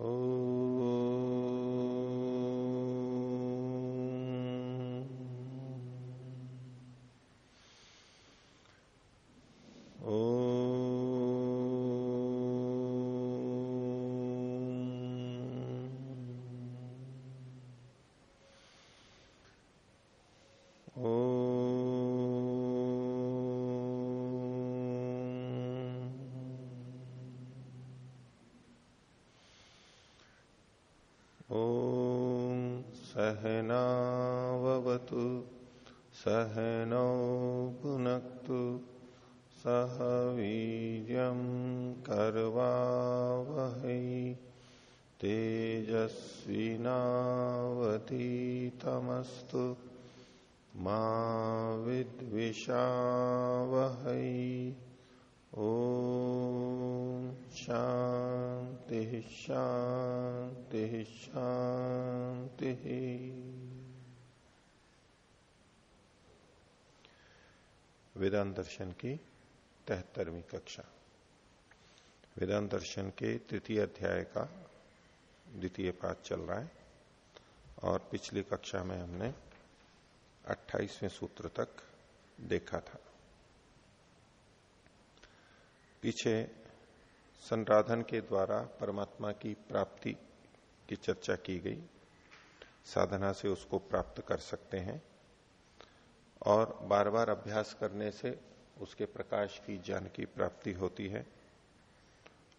वेदांत दर्शन की तेहत्तरवीं कक्षा। वेदांत दर्शन के तृतीय अध्याय का द्वितीय पाठ चल रहा है और पिछली कक्षा में हमने 28वें सूत्र तक देखा था। पीछे संराधन के द्वारा परमात्मा की प्राप्ति की चर्चा की गई। साधना से उसको प्राप्त कर सकते हैं और बार बार अभ्यास करने से उसके प्रकाश की ज्ञान की प्राप्ति होती है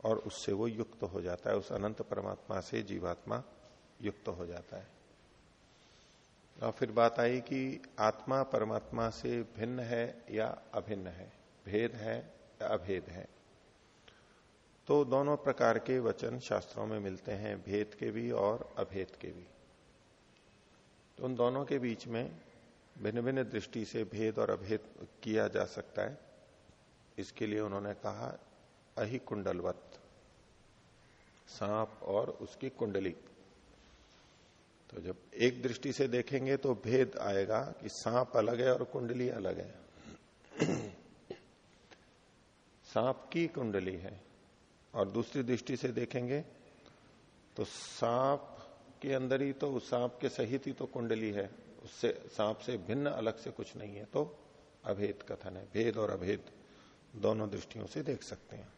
और उससे वो युक्त हो जाता है, उस अनंत परमात्मा से जीवात्मा युक्त हो जाता है। और फिर बात आई कि आत्मा परमात्मा से भिन्न है या अभिन्न है, भेद है या अभेद है। तो दोनों प्रकार के वचन शास्त्रों में मिलते हैं, भेद के भी और अभेद के भी। तो उन दोनों के बीच में भिन्न भिन्न दृष्टि से भेद और अभेद किया जा सकता है। इसके लिए उन्होंने कहा, अहि कुंडलवत। सांप और उसकी कुंडली। तो जब एक दृष्टि से देखेंगे तो भेद आएगा कि सांप अलग है और कुंडली अलग है। सांप की कुंडली है। और दूसरी दृष्टि से देखेंगे तो सांप के अंदर ही तो सांप के सहित ही तो कुंडली है। उससे, सांप से भिन्न अलग से कुछ नहीं है तो अभेद कथन है। भेद और अभेद दोनों दृष्टियों से देख सकते हैं।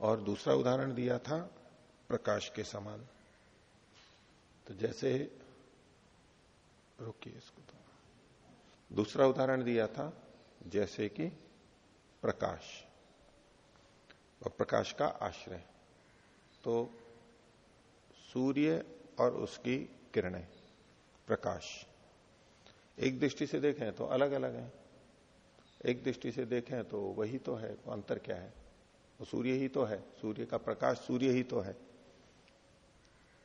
और दूसरा उदाहरण दिया था, प्रकाश के समान। तो जैसे, रुकिए इसको तो। दूसरा उदाहरण दिया था, जैसे कि प्रकाश। और प्रकाश का आश्रय। तो सूर्य और उसकी किरणें, प्रकाश। एक दृष्टि से देखें तो अलग अलग है। एक दृष्टि से देखें तो वही तो है, अंतर क्या है? वो सूर्य ही तो है, सूर्य का प्रकाश सूर्य ही तो है।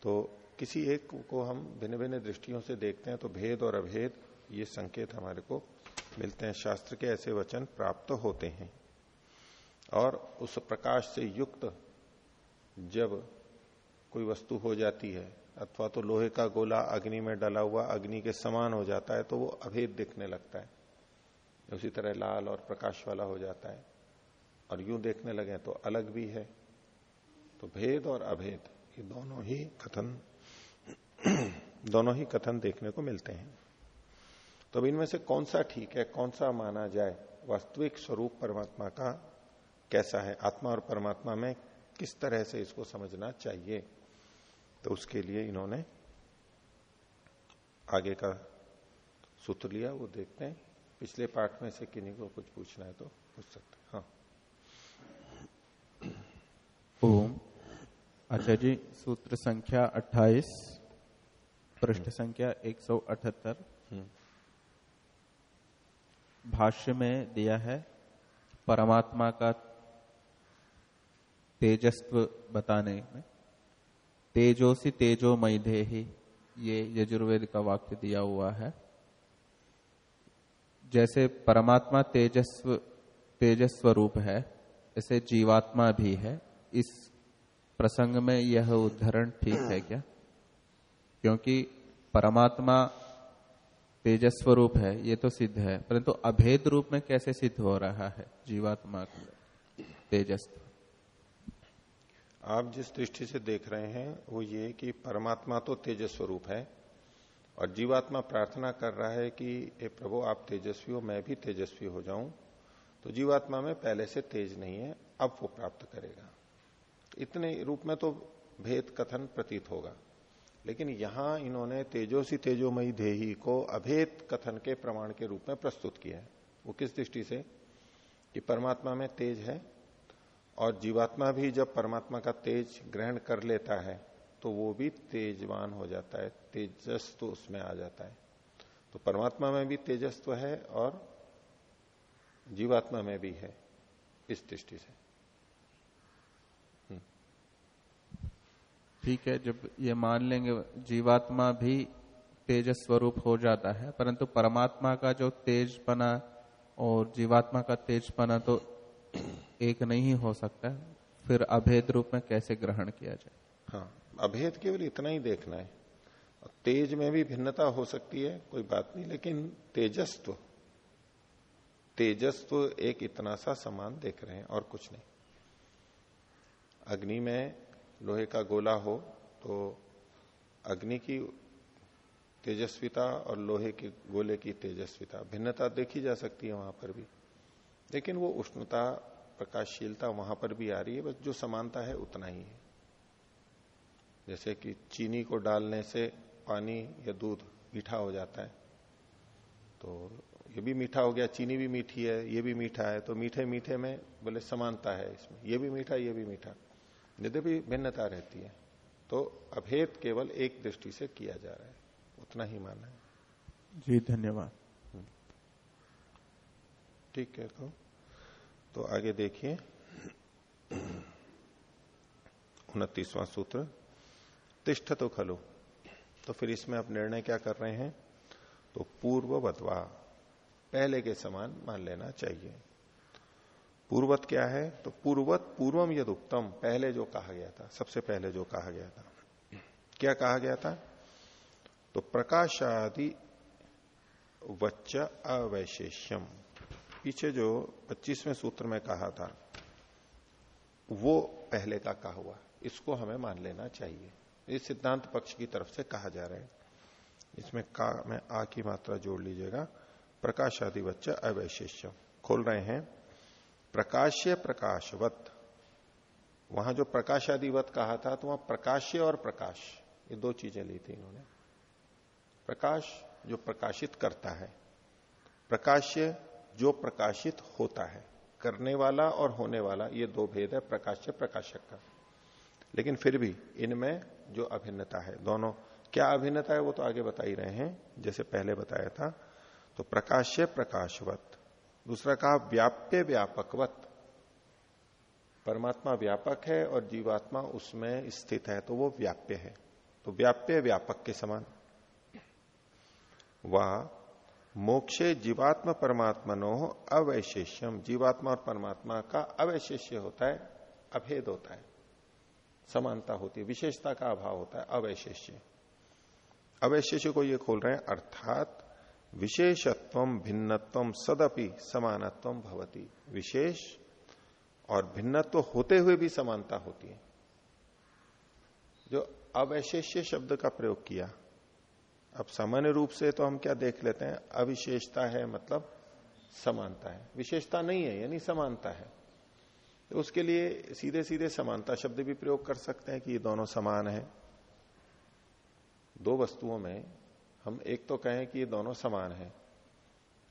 तो किसी एक को हम भिन्न भिन्न दृष्टियों से देखते हैं तो भेद और अभेद, ये संकेत हमारे को मिलते हैं। शास्त्र के ऐसे वचन प्राप्त होते हैं। और उस प्रकाश से युक्त जब कोई वस्तु हो जाती है अथवा तो लोहे का गोला अग्नि में डला हुआ अग्नि के समान हो जाता है तो वो अभेद दिखने लगता है। उसी तरह लाल और प्रकाश वाला हो जाता है। और यूँ देखने लगे तो अलग भी है। तो भेद और अभेद, ये दोनों ही कथन, दोनों ही कथन देखने को मिलते हैं। तो अब इनमें से कौन सा ठीक है, कौन सा माना जाए, वास्तविक स्वरूप परमात्मा का कैसा है, आत्मा और परमात्मा में किस तरह से इसको समझना चाहिए? तो उसके लिए इन्होंने आगे का सूत्र लिया वो देखते हैं। पिछले पाठ में से किन्हीं को कुछ पूछना है तो पूछ सकते हैं। हाँ। ओम। अच्छा जी सूत्र संख्या 28 पृष्ठ। संख्या 178 हम्म। भाष्य में दिया है परमात्मा का तेजस्व बताने में। तेजोसी तेजो ही ये यजुर्वेद का वाक्य दिया हुआ है। जैसे परमात्मा तेजस्व, तेजस्वरूप है, ऐसे जीवात्मा भी है। इस प्रसंग में यह उदाहरण ठीक है क्या? क्योंकि परमात्मा तेजस्वरूप है, ये तो सिद्ध है, परंतु अभेद रूप में कैसे सिद्ध हो रहा है जीवात्मा तेजस्व। आप जिस दृष्टि से देख रहे हैं, वो ये कि परमात्मा तो तेजस स्वरूप है और जीवात्मा प्रार्थना कर रहा है कि, हे प्रभु, आप तेजस्वी हो, मैं भी तेजस्वी हो जाऊँ। तो जीवात्मा में पहले से तेज नहीं है, अब वो प्राप्त करेगा। इतने रूप में तो भेद कथन प्रतीत होगा। लेकिन यहाँ इन्होंने तेजोसी तेजोमयी देही को अभेद कथन के प्रमाण के रूप में प्रस्तुत किया है। वो किस दृष्टि से? कि परमात्मा में तेज है और जीवात्मा भी जब परमात्मा का तेज ग्रहण कर लेता है तो वो भी तेजवान हो जाता है तेजस तो उसमें आ जाता है तो परमात्मा में भी तेजस्व है और जीवात्मा में भी है, इस दृष्टि से हम्म। ठीक है, जब ये मान लेंगे, जीवात्मा भी तेजस स्वरूप हो जाता है, परंतु परमात्मा का जो तेज तेजपना और जीवात्मा का तेज तेजपना तो एक नहीं हो सकता, फिर अभेद रूप में कैसे ग्रहण किया जाए? हाँ अभेद केवल इतना ही देखना है। तेज में भी भिन्नता हो सकती है, कोई बात नहीं, लेकिन तेजस्व तेजस्व एक इतना सा समान देख रहे हैं और कुछ नहीं। अग्नि में लोहे का गोला हो तो अग्नि की तेजस्विता और लोहे के गोले की तेजस्विता, भिन्नता देखी जा सकती है वहाँ पर भी। लेकिन वो उष्णता प्रकाशशीलता वहाँ पर भी आ रही है बस जो समानता है उतना ही है। जैसे कि चीनी को डालने से पानी या दूध मीठा हो जाता है तो ये भी मीठा हो गया चीनी भी मीठी है ये भी मीठा है तो मीठे मीठे में बोले समानता है इसमें ये भी मीठा ये भी मीठा। यद्यपि भिन्नता रहती है तो अभेद केवल एक दृष्टि से किया जा रहा है उतना ही माना है। जी धन्यवाद। हम्म। ठीक है तो तो आगे देखिए। उनतीसवां सूत्र तिष्ठ तो खलो। तो फिर इसमें आप निर्णय क्या कर रहे हैं? तो पूर्ववतवा, पहले के समान मान लेना चाहिए। पूर्वत क्या है? तो पूर्वत पूर्वम यद उत्तम पहले जो कहा गया था, सबसे पहले जो कहा गया था। क्या कहा गया था? तो प्रकाशादि वच्च अवैशेष्यम। पीछे जो 25वें सूत्र में कहा था, वो पहले का कहा हुआ इसको हमें मान लेना चाहिए। इस सिद्धांत पक्ष की तरफ़ से कहा जा रहा है। इसमें का, में आ की मात्रा जोड़ लीजिएगा। प्रकाश आदि बच्चा अवैशिष्य खोल रहे हैं। प्रकाश्य प्रकाशवत। वहाँ जो प्रकाश आदिवत कहा था तो वहाँ प्रकाश्य और प्रकाश, ये दो चीज़ें ली थी इन्होंने। प्रकाश जो प्रकाशित करता है। प्रकाश्य जो प्रकाशित होता है, करने वाला और होने वाला, ये दो भेद है, प्रकाश्य प्रकाशक का। लेकिन फिर भी इनमें जो अभिन्नता है, दोनों, क्या अभिन्नता है वो तो आगे बता ही रहे हैं, जैसे पहले बताया था तो प्रकाश्य प्रकाशवत, दूसरा कहा व्याप्य व्यापकवत। परमात्मा व्यापक है और जीवात्मा उसमें स्थित है तो वो व्याप्य है तो व्याप्य व्यापक के समान। वह मोक्षे जीवात्मा परमात्मनो अवैशेष्यम। जीवात्मा और परमात्मा का अवैशेष्य होता है, अभेद होता है। समानता होती है, विशेषता का अभाव होता है, अवैशेष्य। अवैशेष्य को ये खोल रहे हैं, अर्थात विशेषत्व भिन्नत्व सदपि समानत्व भवती। विशेष और भिन्नत्व होते हुए भी समानता होती है। जो अवैशेष्य शब्द का प्रयोग किया अब सामान्य रूप से तो हम क्या देख लेते हैं? अविशेषता है मतलब समानता है। विशेषता नहीं है, यानी समानता है। तो उसके लिए सीधे सीधे समानता शब्द भी प्रयोग कर सकते हैं कि ये दोनों समान है। दो वस्तुओं में हम एक तो कहें कि ये दोनों समान है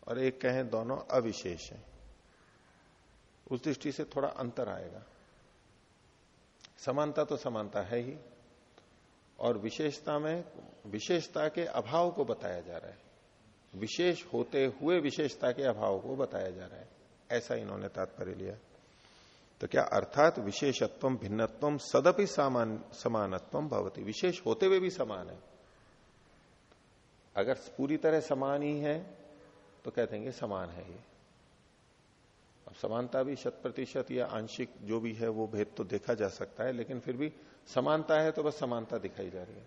और एक कहें दोनों अविशेष है। उस दृष्टि से थोड़ा अंतर आएगा। समानता तो समानता है ही और विशेषता में, विशेषता के अभाव को बताया जा रहा है। विशेष होते हुए विशेषता के अभाव को बताया जा रहा है। ऐसा इन्होंने तात्पर्य लिया। तो क्या अर्थात विशेषत्व भिन्नत्व सदपि समान समानत्व भवती। विशेष होते हुए भी समान है। अगर पूरी तरह समान ही है तो कहते हैं समान है ये। अब समानता भी शत प्रतिशत या आंशिक जो भी है, वो भेद तो देखा जा सकता है, लेकिन फिर भी समानता है तो बस समानता दिखाई जा रही है।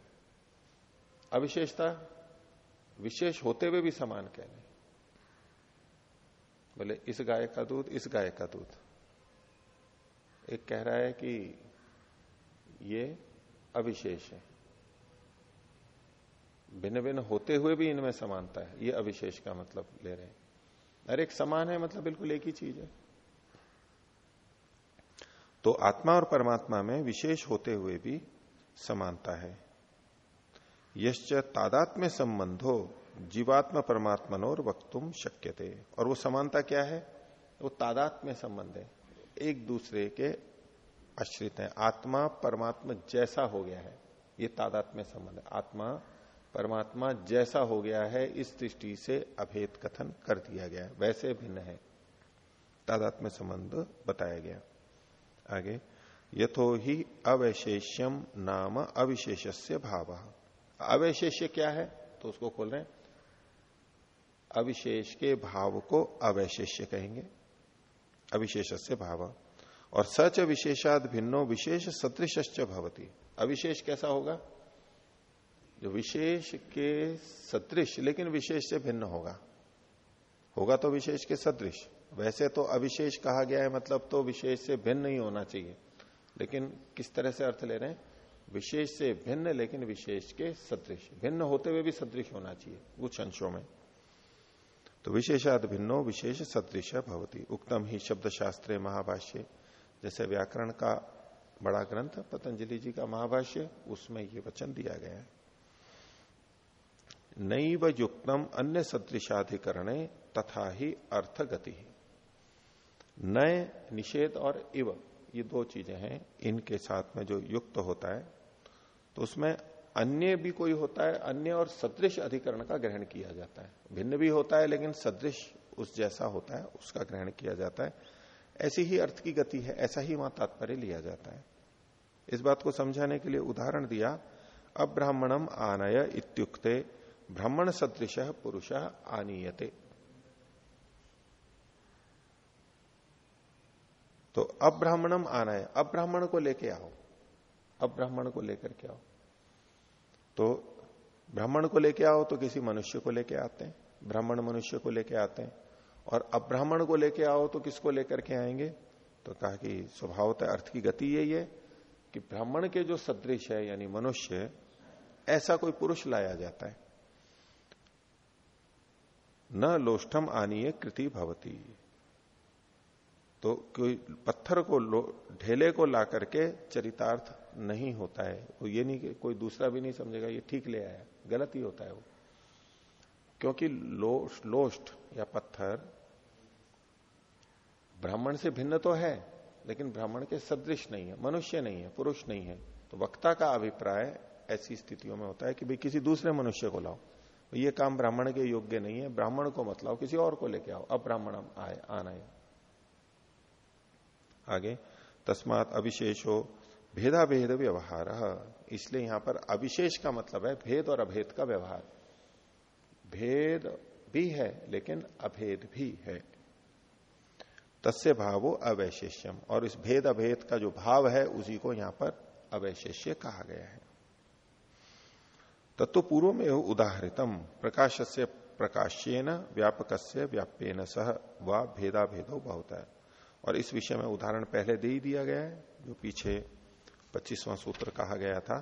अविशेषता विशेष होते हुए भी समान कह रहे बोले, इस गाय का दूध इस गाय का दूध एक कह रहा है कि ये अविशेष है। भिन्न भिन्न होते हुए भी इनमें समानता है। ये अविशेष का मतलब ले रहे हैं। अरे, एक समान है मतलब बिल्कुल एक ही चीज़ है। तो आत्मा और परमात्मा में विशेष होते हुए भी समानता है। यश्च तादात्म्य संबंधो जीवात्मा परमात्मनोर वक्तुम शक्य और वो समानता क्या है? वो तादात्म्य संबंध है। एक दूसरे के आश्रित है। आत्मा परमात्मा जैसा हो गया है। ये तादात्म्य संबंध है। आत्मा परमात्मा जैसा हो गया है, इस दृष्टि से अभेद कथन कर दिया गया है। वैसे भिन्न है। तादात्म्य संबंध बताया गया। आगे यथो ही अवैशेष्यम नाम अविशेष से भाव। अवैशेष्य क्या है? तो उसको खोल रहे अविशेष के भाव को अवैशेष्य कहेंगे। अविशेष से भाव। और सच विशेषाद भिन्नो विशेष सदृश भवती। अविशेष कैसा होगा? जो विशेष के सदृश, लेकिन विशेष से भिन्न होगा। होगा तो विशेष के सदृश। वैसे तो अविशेष कहा गया है मतलब तो विशेष से भिन्न ही होना चाहिए। लेकिन किस तरह से अर्थ ले रहे हैं? विशेष से भिन्न, लेकिन विशेष के सदृश। भिन्न होते हुए भी सदृश होना चाहिए, कुछ अंशों में। तो विशेषाद भिन्नो, विशेष सदृश भवती। उक्तम ही शब्द शास्त्र महाभाष्य। जैसे व्याकरण का बड़ा ग्रंथ, पतंजलि जी का महाभाष्य, उसमें ये वचन दिया गया है। नैव युक्तम अन्य सदृशाधिकरण, तथा ही अर्थ गति नए, निषेध और इव, ये दो चीज़ें हैं, इनके साथ में जो युक्त होता है तो उसमें अन्य भी कोई होता है, अन्य और सदृश अधिकरण का ग्रहण किया जाता है। भिन्न भी होता है, लेकिन सदृश उस जैसा होता है, उसका ग्रहण किया जाता है। ऐसी ही अर्थ की गति है, ऐसा ही वहाँ तात्पर्य लिया जाता है। इस बात को समझाने के लिए उदाहरण दिया, अब्राह्मणम आनय इत्युक्ते, ब्राह्मण सदृश पुरुष आनीयते। तो अब्राह्मणम आनय अब्राह्मण को लेके आओ। अब्राह्मण को लेकर के आओ। तो ब्राह्मण को लेके आओ तो किसी मनुष्य को लेके आते हैं। ब्राह्मण मनुष्य को लेके आते हैं। और अब्राह्मण को लेके आओ तो किसको लेकर के आएँगे? तो कहा कि स्वभावतः अर्थ की गति यही है कि ब्राह्मण के जो सदृश है, यानी मनुष्य, ऐसा कोई पुरुष लाया जाता है। न लोष्ठम आनीय कृति भवती। तो कोई पत्थर को ढेले को ला करके चरितार्थ नहीं होता है। वो ये नहीं कि कोई दूसरा भी नहीं समझेगा, ये ठीक ले आया। गलत ही होता है वो। क्योंकि लोष्ट लोष्ट या पत्थर ब्राह्मण से भिन्न तो है, लेकिन ब्राह्मण के सदृश नहीं है, मनुष्य नहीं है, पुरुष नहीं है। तो वक्ता का अभिप्राय ऐसी स्थितियों में होता है कि भाई किसी दूसरे मनुष्य को लाओ। ये काम ब्राह्मण के योग्य नहीं है, ब्राह्मण को मत लाओ, किसी और को लेके आओ। अब ब्राह्मण आए, आना आगे, तस्मात अविशेषो भेदा भेद व्यवहार। इसलिए यहाँ पर अविशेष का मतलब है भेद और अभेद का व्यवहार। भेद भी है, लेकिन अभेद भी है। तस्य भावो अवैशेष्यम, और इस भेद अभेद का जो भाव है, उसी को यहाँ पर अवैशेष्य कहा गया है। तत्व पूर्व में उदाहरितम प्रकाश से प्रकाश्यन व्यापक से व्याप्यन सह व भेदा भेदो बहुत है और इस विषय में उदाहरण पहले दे ही दिया गया है, जो पीछे पच्चीसवां सूत्र कहा गया था,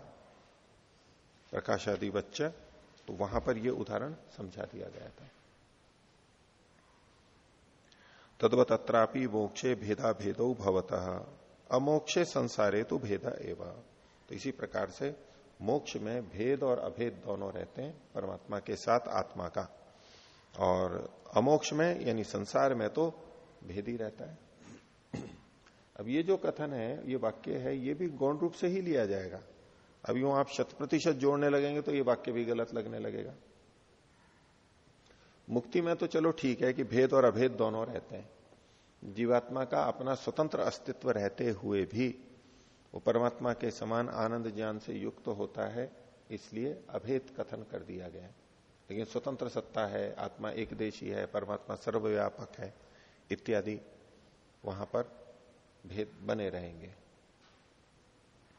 प्रकाशादि बच्च तो वहाँ पर यह उदाहरण समझा दिया गया था। तद्वत अत्रापि मोक्षे भेदा भेदो भवत, अमोक्षे संसारे तो भेदा एवं। तो इसी प्रकार से मोक्ष में भेद और अभेद दोनों रहते हैं, परमात्मा के साथ आत्मा का। और अमोक्ष में, यानी संसार में तो भेद ही रहता है। अब ये जो कथन है, ये वाक्य है, ये भी गौण रूप से ही लिया जाएगा। अब यूँ आप शत प्रतिशत जोड़ने लगेंगे तो ये वाक्य भी गलत लगने लगेगा। मुक्ति में तो चलो ठीक है कि भेद और अभेद दोनों रहते हैं। जीवात्मा का अपना स्वतंत्र अस्तित्व रहते हुए भी वो परमात्मा के समान आनंद ज्ञान से युक्त तो होता है, इसलिए अभेद कथन कर दिया गया लेकिन स्वतंत्र सत्ता है, आत्मा एक देशी है, परमात्मा सर्वव्यापक है, इत्यादि। वहाँ पर भेद बने रहेंगे।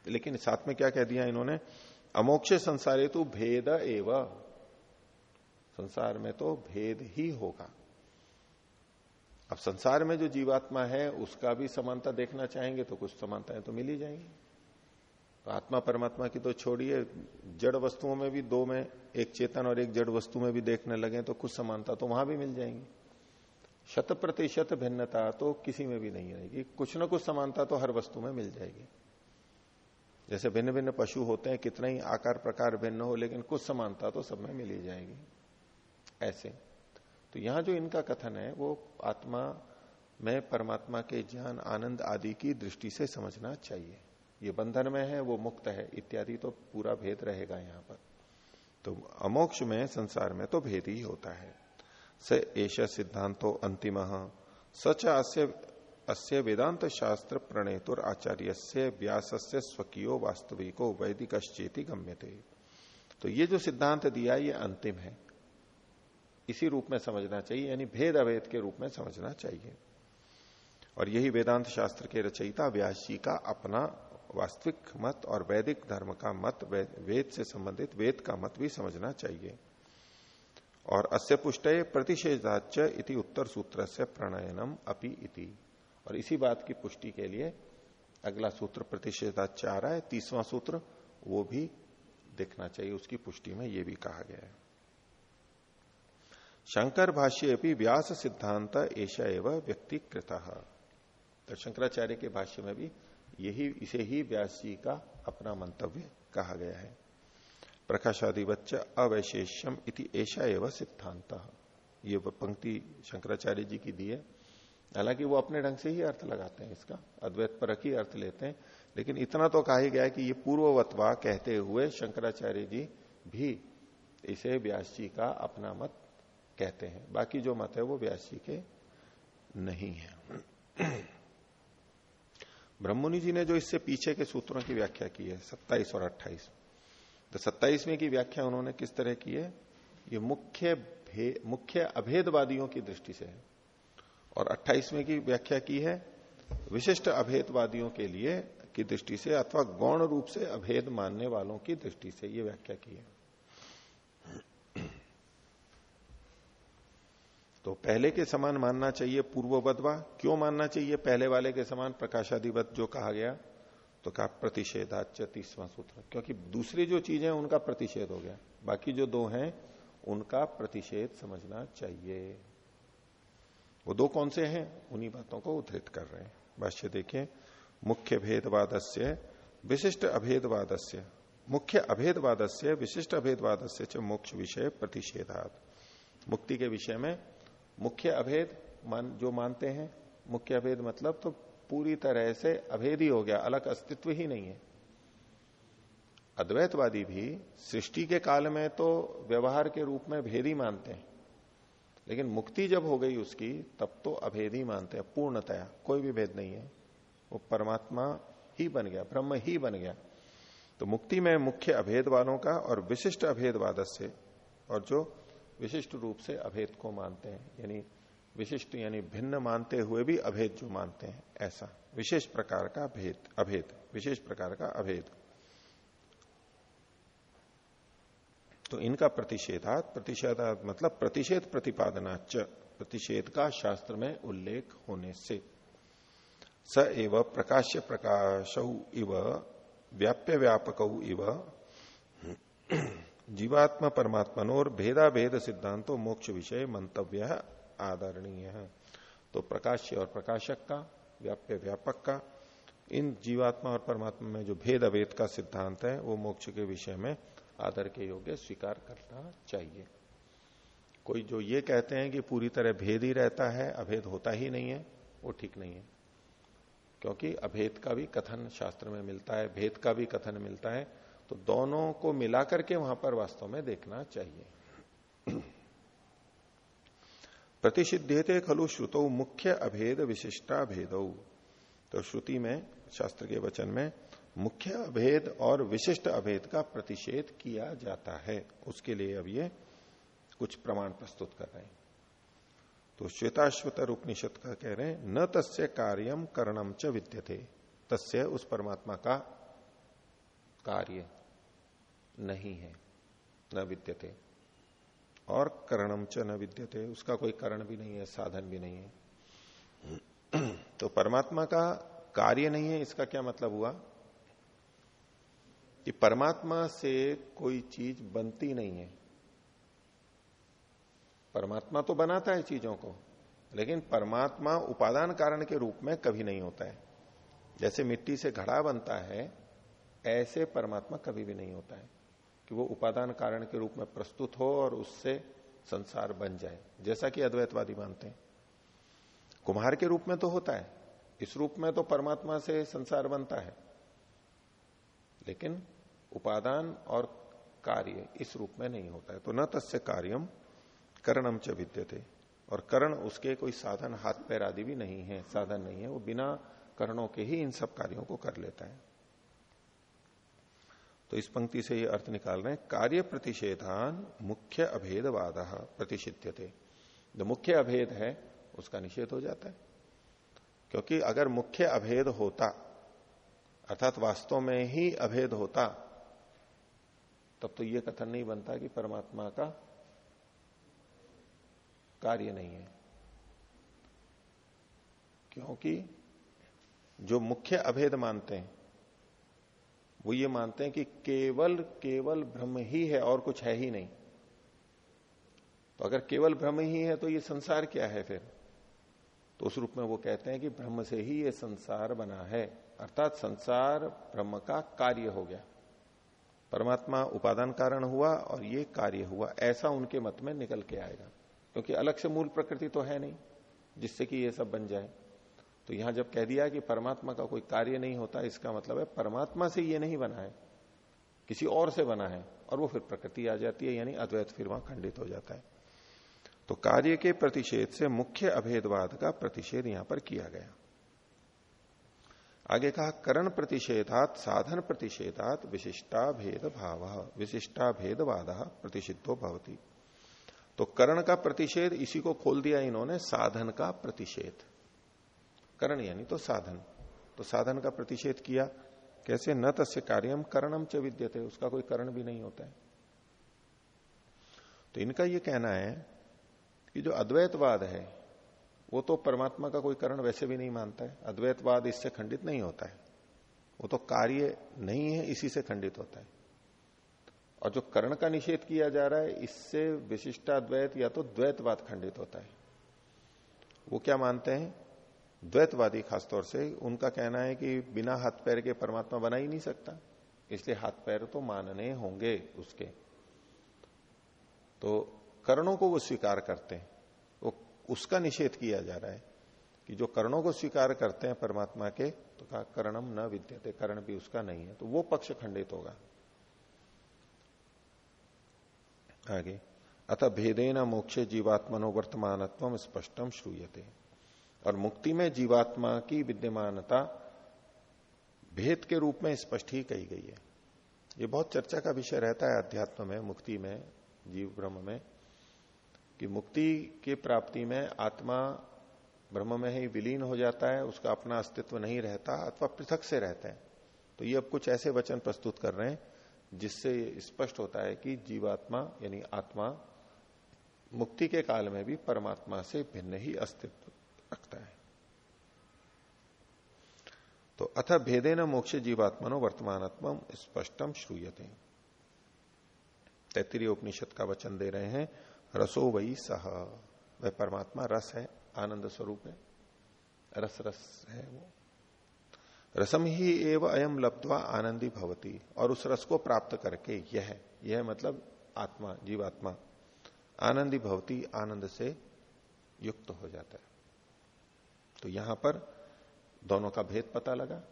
लेकिन साथ में क्या कह दिया इन्होंने? अमोक्ष संसारे तो भेद एव। संसार में तो भेद ही होगा। अब संसार में जो जीवात्मा है, उसका भी समानता देखना चाहेंगे तो कुछ समानताएँ तो मिल ही जाएँगी। तो आत्मा परमात्मा की तो छोड़िए, जड़ वस्तुओं में भी दो में एक चेतन और एक जड़ वस्तु में भी देखने लगे तो कुछ समानता तो वहाँ भी मिल जाएँगी। शत प्रतिशत भिन्नता तो किसी में भी नहीं रहेगी। कुछ ना कुछ समानता तो हर वस्तु में मिल जाएगी। जैसे भिन्न भिन्न पशु होते हैं, कितना ही आकार प्रकार भिन्न हो, लेकिन कुछ समानता तो सब में मिल जाएगी। ऐसे। तो यहाँ जो इनका कथन है, वो आत्मा में, परमात्मा के ज्ञान, आनंद आदि की दृष्टि से समझना चाहिए। ये बंधन में है, वो मुक्त है, इत्यादि तो पूरा भेद रहेगा यहाँ पर। तो अमोक्ष में, संसार में तो भेद ही होता है। स एश सिद्धांतो अंतिम सच अस्य अस्य वेदांत शास्त्र प्रणेतुर आचार्य से व्यास से स्वकीयो वास्तविको वैदिक गम्य थे तो ये जो सिद्धांत दिया, ये अंतिम है। इसी रूप में समझना चाहिए, यानी भेद अभेद के रूप में समझना चाहिए। और यही वेदांत शास्त्र के रचयिता व्यास जी का अपना वास्तविक मत और वैदिक धर्म का मत वेद से संबंधित, वेद का मत भी समझना चाहिए। और अस्य पुष्ट प्रतिषेधाच इति उत्तर सूत्र से प्रणयनम अपि इति। और इसी बात की पुष्टि के लिए अगला सूत्र प्रतिषेधाच आ रहा है तीसवां सूत्र, वो भी देखना चाहिए, उसकी पुष्टि में ये भी कहा गया है। शंकर भाष्य भी व्यास सिद्धांत ऐसा एवं व्यक्तिकृत। तो शंकराचार्य के भाष्य में भी यही, इसे ही व्यास जी का अपना मंतव्य कहा गया है। प्रकाशादिवच्च अवैशेष्यम इति ऐसा एवं सिद्धांत ये पंक्ति शंकराचार्य जी की दी है। हालाँकि वो अपने ढंग से ही अर्थ लगाते हैं इसका। अद्वैत पर ही अर्थ लेते हैं। लेकिन इतना तो कहा ही गया कि ये पूर्ववतवा कहते हुए शंकराचार्य जी भी इसे व्यास जी का अपना मत कहते हैं। बाकी जो मत है वो व्यास जी के नहीं है। ब्रह्मणि जी ने जो इससे पीछे के सूत्रों की व्याख्या की है, सत्ताईस और अट्ठाईस। तो सत्ताईसवीं की व्याख्या उन्होंने किस तरह की है? ये मुख्य मुख्य अभेदवादियों की दृष्टि से है। और अट्ठाईसवीं की व्याख्या की है, विशिष्ट अभेदवादियों के लिए की दृष्टि से अथवा गौण रूप से अभेद मानने वालों की दृष्टि से ये व्याख्या की है। तो पहले के समान मानना चाहिए पूर्ववधवा क्यों मानना चाहिए? पहले वाले के समान प्रकाशाधिवत जो कहा गया। तो कहा प्रतिषेधाच तीसवां सूत्र। क्योंकि दूसरी जो चीज़ें उनका प्रतिषेध हो गया। बाकी जो दो हैं, उनका प्रतिषेध समझना चाहिए। वो दो कौन से हैं? उन्हीं बातों को उद्धृत कर रहे हैं। भाष्य देखिए, मुख्य भेदवाद से विशिष्ट अभेदवाद से मुख्य अभेदवाद से विशिष्ट अभेदवाद से मोक्ष विषय प्रतिषेधात। मुक्ति के विषय में मुख्य अभेद मान, जो मानते हैं, मुख्य अभेद मतलब तो पूरी तरह से अभेदी हो गया, अलग अस्तित्व ही नहीं है। अद्वैतवादी भी सृष्टि के काल में तो व्यवहार के रूप में भेद मानते हैं, लेकिन मुक्ति जब हो गई उसकी, तब तो अभेद मानते हैं, पूर्णतया, कोई भी भेद नहीं है। वो परमात्मा ही बन गया, ब्रह्म ही बन गया। तो मुक्ति में मुख्य अभेद वालों का और विशिष्ट अभेदवाद से और जो विशिष्ट रूप से अभेद को मानते हैं, यानी विशिष्ट यानी भिन्न मानते हुए भी अभेद जो मानते हैं, ऐसा। विशेष प्रकार का भेद अभेद, विशेष प्रकार का अभेद। तो इनका प्रतिषेधात प्रतिषेधात मतलब प्रतिषेध प्रतिपादनाच प्रतिषेध का शास्त्र में उल्लेख होने से। स एव प्रकाश्य प्रकाश इव, व्याप्य व्यापक इव। जीवात्मा परमात्मनोर भेदा भेद सिद्धांतो मोक्ष विषय मंतव्य। आदरणीय है। तो प्रकाश्य और प्रकाशक का, व्याप्य व्यापक का, इन जीवात्मा और परमात्मा में जो भेद अभेद का सिद्धांत है, वो मोक्ष के विषय में आदर के योग्य स्वीकार करना चाहिए। कोई जो ये कहते हैं कि पूरी तरह भेद ही रहता है, अभेद होता ही नहीं है, वो ठीक नहीं है। क्योंकि अभेद का भी कथन शास्त्र में मिलता है, भेद का भी कथन मिलता है तो दोनों को मिलाकर के वहाँ पर वास्तव में देखना चाहिए। प्रतिषिद्धेते खलु श्रुतो मुख्य अभेद विशिष्टा भेद। तो श्रुति में, शास्त्र के वचन में, मुख्य अभेद और विशिष्ट अभेद का प्रतिषेध किया जाता है। उसके लिए अब ये कुछ प्रमाण प्रस्तुत कर रहे हैं। तो श्वेताश्वतर उपनिषद का कह रहे हैं, न तस्य कार्यम करणम च विद्यते। तस्य उस परमात्मा का कार्य नहीं है, न विद्यते। और करणम च न विद्यते, उसका कोई करण भी नहीं है, साधन भी नहीं है। तो परमात्मा का कार्य नहीं है, इसका क्या मतलब हुआ? कि परमात्मा से कोई चीज़ बनती नहीं है। परमात्मा तो बनाता है चीज़ों को, लेकिन परमात्मा उपादान कारण के रूप में कभी नहीं होता है। जैसे मिट्टी से घड़ा बनता है, ऐसे परमात्मा कभी भी नहीं होता है। कि वो उपादान कारण के रूप में प्रस्तुत हो और उससे संसार बन जाए। जैसा कि अद्वैतवादी मानते हैं। कुम्हार के रूप में तो होता है। इस रूप में तो परमात्मा से संसार बनता है। लेकिन उपादान और कार्य इस रूप में नहीं होता है। तो न तस्य कार्यम, करणम च विद्य थे और करण उसके कोई साधन हाथ पैर आदि भी नहीं है, साधन नहीं है। वो बिना करणों के ही इन सब कार्यों को कर लेता है। तो इस पंक्ति से ये अर्थ निकाल रहे हैं, कार्य प्रतिषेधान मुख्य अभेदवाद प्रतिषिध्य थे जो मुख्य अभेद है, उसका निषेध हो जाता है। क्योंकि अगर मुख्य अभेद होता, अर्थात वास्तव में ही अभेद होता, तब तो यह कथन नहीं बनता कि परमात्मा का कार्य नहीं है। क्योंकि जो मुख्य अभेद मानते हैं वो ये मानते हैं कि केवल केवल ब्रह्म ही है, और कुछ है ही नहीं। तो अगर केवल ब्रह्म ही है तो ये संसार क्या है फिर? तो उस रूप में वो कहते हैं कि ब्रह्म से ही ये संसार बना है। अर्थात संसार ब्रह्म का कार्य हो गया। परमात्मा उपादान कारण हुआ और ये कार्य हुआ। ऐसा उनके मत में निकल के आएगा। क्योंकि अलग से मूल प्रकृति तो है नहीं, जिससे कि ये सब बन जाए। तो यहाँ जब कह दिया कि परमात्मा का कोई कार्य नहीं होता, इसका मतलब है परमात्मा से ये नहीं बना है। किसी और से बना है, और वो फिर प्रकृति आ जाती है, यानी अद्वैत फिर वहाँ खंडित हो जाता है। तो कार्य के प्रतिषेध से मुख्य अभेदवाद का प्रतिषेध यहाँ पर किया गया। आगे कहा, करण प्रतिषेधात, साधन प्रतिषेधात, विशिष्टा भेद भाव, विशिष्टा भेदवाद प्रतिषिद्धो भवती। तो करण का प्रतिषेध इसी को खोल दिया इन्होंने, साधन का प्रतिषेध। करण यानी तो साधन। तो साधन का प्रतिषेध किया, कैसे न तस्य कार्यम करणम च विद्यते, उसका कोई करण भी नहीं होता है। तो इनका यह कहना है कि जो अद्वैतवाद है, वो तो परमात्मा का कोई करण वैसे भी नहीं मानता है। अद्वैतवाद इससे खंडित नहीं होता है। वो तो कार्य नहीं है, इसी से खंडित होता है। और जो करण का निषेध किया जा रहा है, इससे विशिष्टाद्वैत या तो द्वैतवाद खंडित होता है। वो क्या मानते हैं? द्वैतवादी खासतौर से उनका कहना है कि बिना हाथ पैर के परमात्मा बना ही नहीं सकता। इसलिए हाथ पैर तो मानने होंगे उसके। तो कर्णों को वो स्वीकार करते हैं। वो उसका निषेध किया जा रहा है कि जो कर्णों को स्वीकार करते हैं परमात्मा के तो कहा कर्णम न विद्यते, कर्ण भी उसका नहीं है। तो वो पक्ष खंडित होगा। आगे, अतः भेदेन मोक्ष जीवात्मनो वर्तमानत्व स्पष्टम श्रूयते। और मुक्ति में जीवात्मा की विद्यमानता भेद के रूप में स्पष्ट ही कही गई है। ये बहुत चर्चा का विषय रहता है अध्यात्म में, मुक्ति में, जीव ब्रह्म में, कि मुक्ति के प्राप्ति में आत्मा ब्रह्म में ही विलीन हो जाता है, उसका अपना अस्तित्व नहीं रहता अथवा पृथक से रहता है। तो ये अब कुछ ऐसे वचन प्रस्तुत कर रहे हैं, जिससे स्पष्ट होता है कि जीवात्मा यानी आत्मा मुक्ति के काल में भी परमात्मा से भिन्न ही अस्तित्व रखता है। तो अथ भेदे न मोक्ष जीवात्मनो वर्तमानत्म स्पष्टम श्रूयते। तैतरीय उपनिषद का वचन दे रहे हैं, रसो वही सह वह परमात्मा रस है, आनंद स्वरूप है, रस रस है वो। रसम ही एवं अयम लब्धवा आनंदी भवती, और उस रस को प्राप्त करके यह यह मतलब आत्मा, जीवात्मा, आनंदी भवती, आनंद से युक्त हो जाता है। तो यहाँ पर दोनों का भेद पता लगा।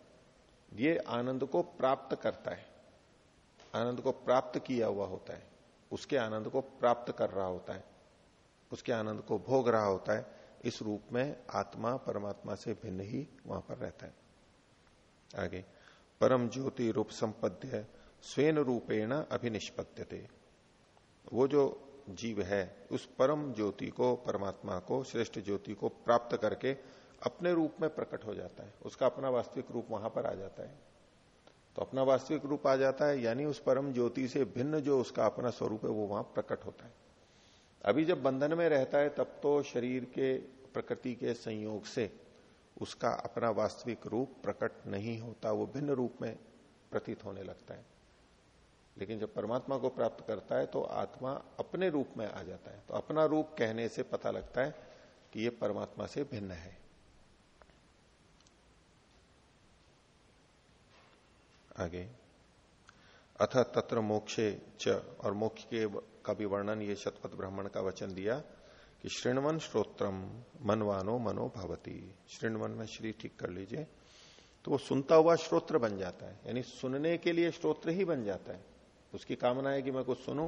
ये आनंद को प्राप्त करता है। आनंद को प्राप्त किया हुआ होता है। उसके आनंद को प्राप्त कर रहा होता है। उसके आनंद को भोग रहा होता है। इस रूप में आत्मा परमात्मा से भिन्न ही वहाँ पर रहता है। आगे, परम ज्योति रूप संपद्य स्वेन रूपेण अभिनिष्पत्यते वो जो जीव है, उस परम ज्योति को, परमात्मा को, श्रेष्ठ ज्योति को प्राप्त करके अपने रूप में प्रकट हो जाता है। उसका अपना वास्तविक रूप वहाँ पर आ जाता है। तो अपना वास्तविक रूप आ जाता है, यानी उस परम ज्योति से भिन्न जो उसका अपना स्वरूप है, वो वहाँ प्रकट होता है। अभी जब बंधन में रहता है, तब तो शरीर के, प्रकृति के संयोग से उसका अपना वास्तविक रूप प्रकट नहीं होता, वो भिन्न रूप में प्रतीत होने लगता है। लेकिन जब परमात्मा को प्राप्त करता है तो आत्मा अपने रूप में आ जाता है। तो अपना रूप कहने से पता लगता है कि ये परमात्मा से भिन्न है। आगे। अथ तत्र मोक्षे च, और मोक्ष के का भी वर्णन, ये शतपथ ब्राह्मण का वचन दिया कि श्रृणवन श्रोत्रम मनवानो मनो भवती। श्रृणवन में श्री ठीक कर लीजिए। तो वो सुनता हुआ श्रोत्र बन जाता है। यानी सुनने के लिए श्रोत्र ही बन जाता है। उसकी कामना है कि मैं कुछ सुनू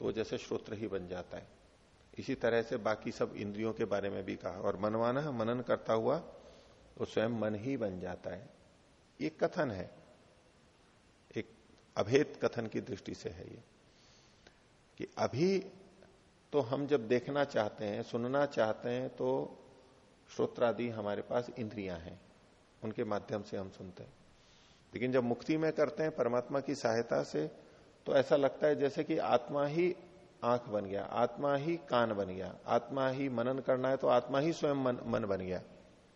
तो जैसे श्रोत्र ही बन जाता है। इसी तरह से बाकी सब इंद्रियों के बारे में भी कहा। और मनवाना, मनन करता हुआ, वो स्वयं मन ही बन जाता है। ये कथन है। अभेद कथन की दृष्टि से है ये। कि अभी तो हम जब देखना चाहते हैं सुनना चाहते हैं तो श्रोत्रादि हमारे पास इंद्रियाँ हैं। उनके माध्यम से हम सुनते हैं। लेकिन जब मुक्ति में करते हैं परमात्मा की सहायता से तो ऐसा लगता है जैसे कि आत्मा ही आँख बन गया आत्मा ही कान बन गया आत्मा ही मनन करना है तो आत्मा ही स्वयं मन, मन बन गया।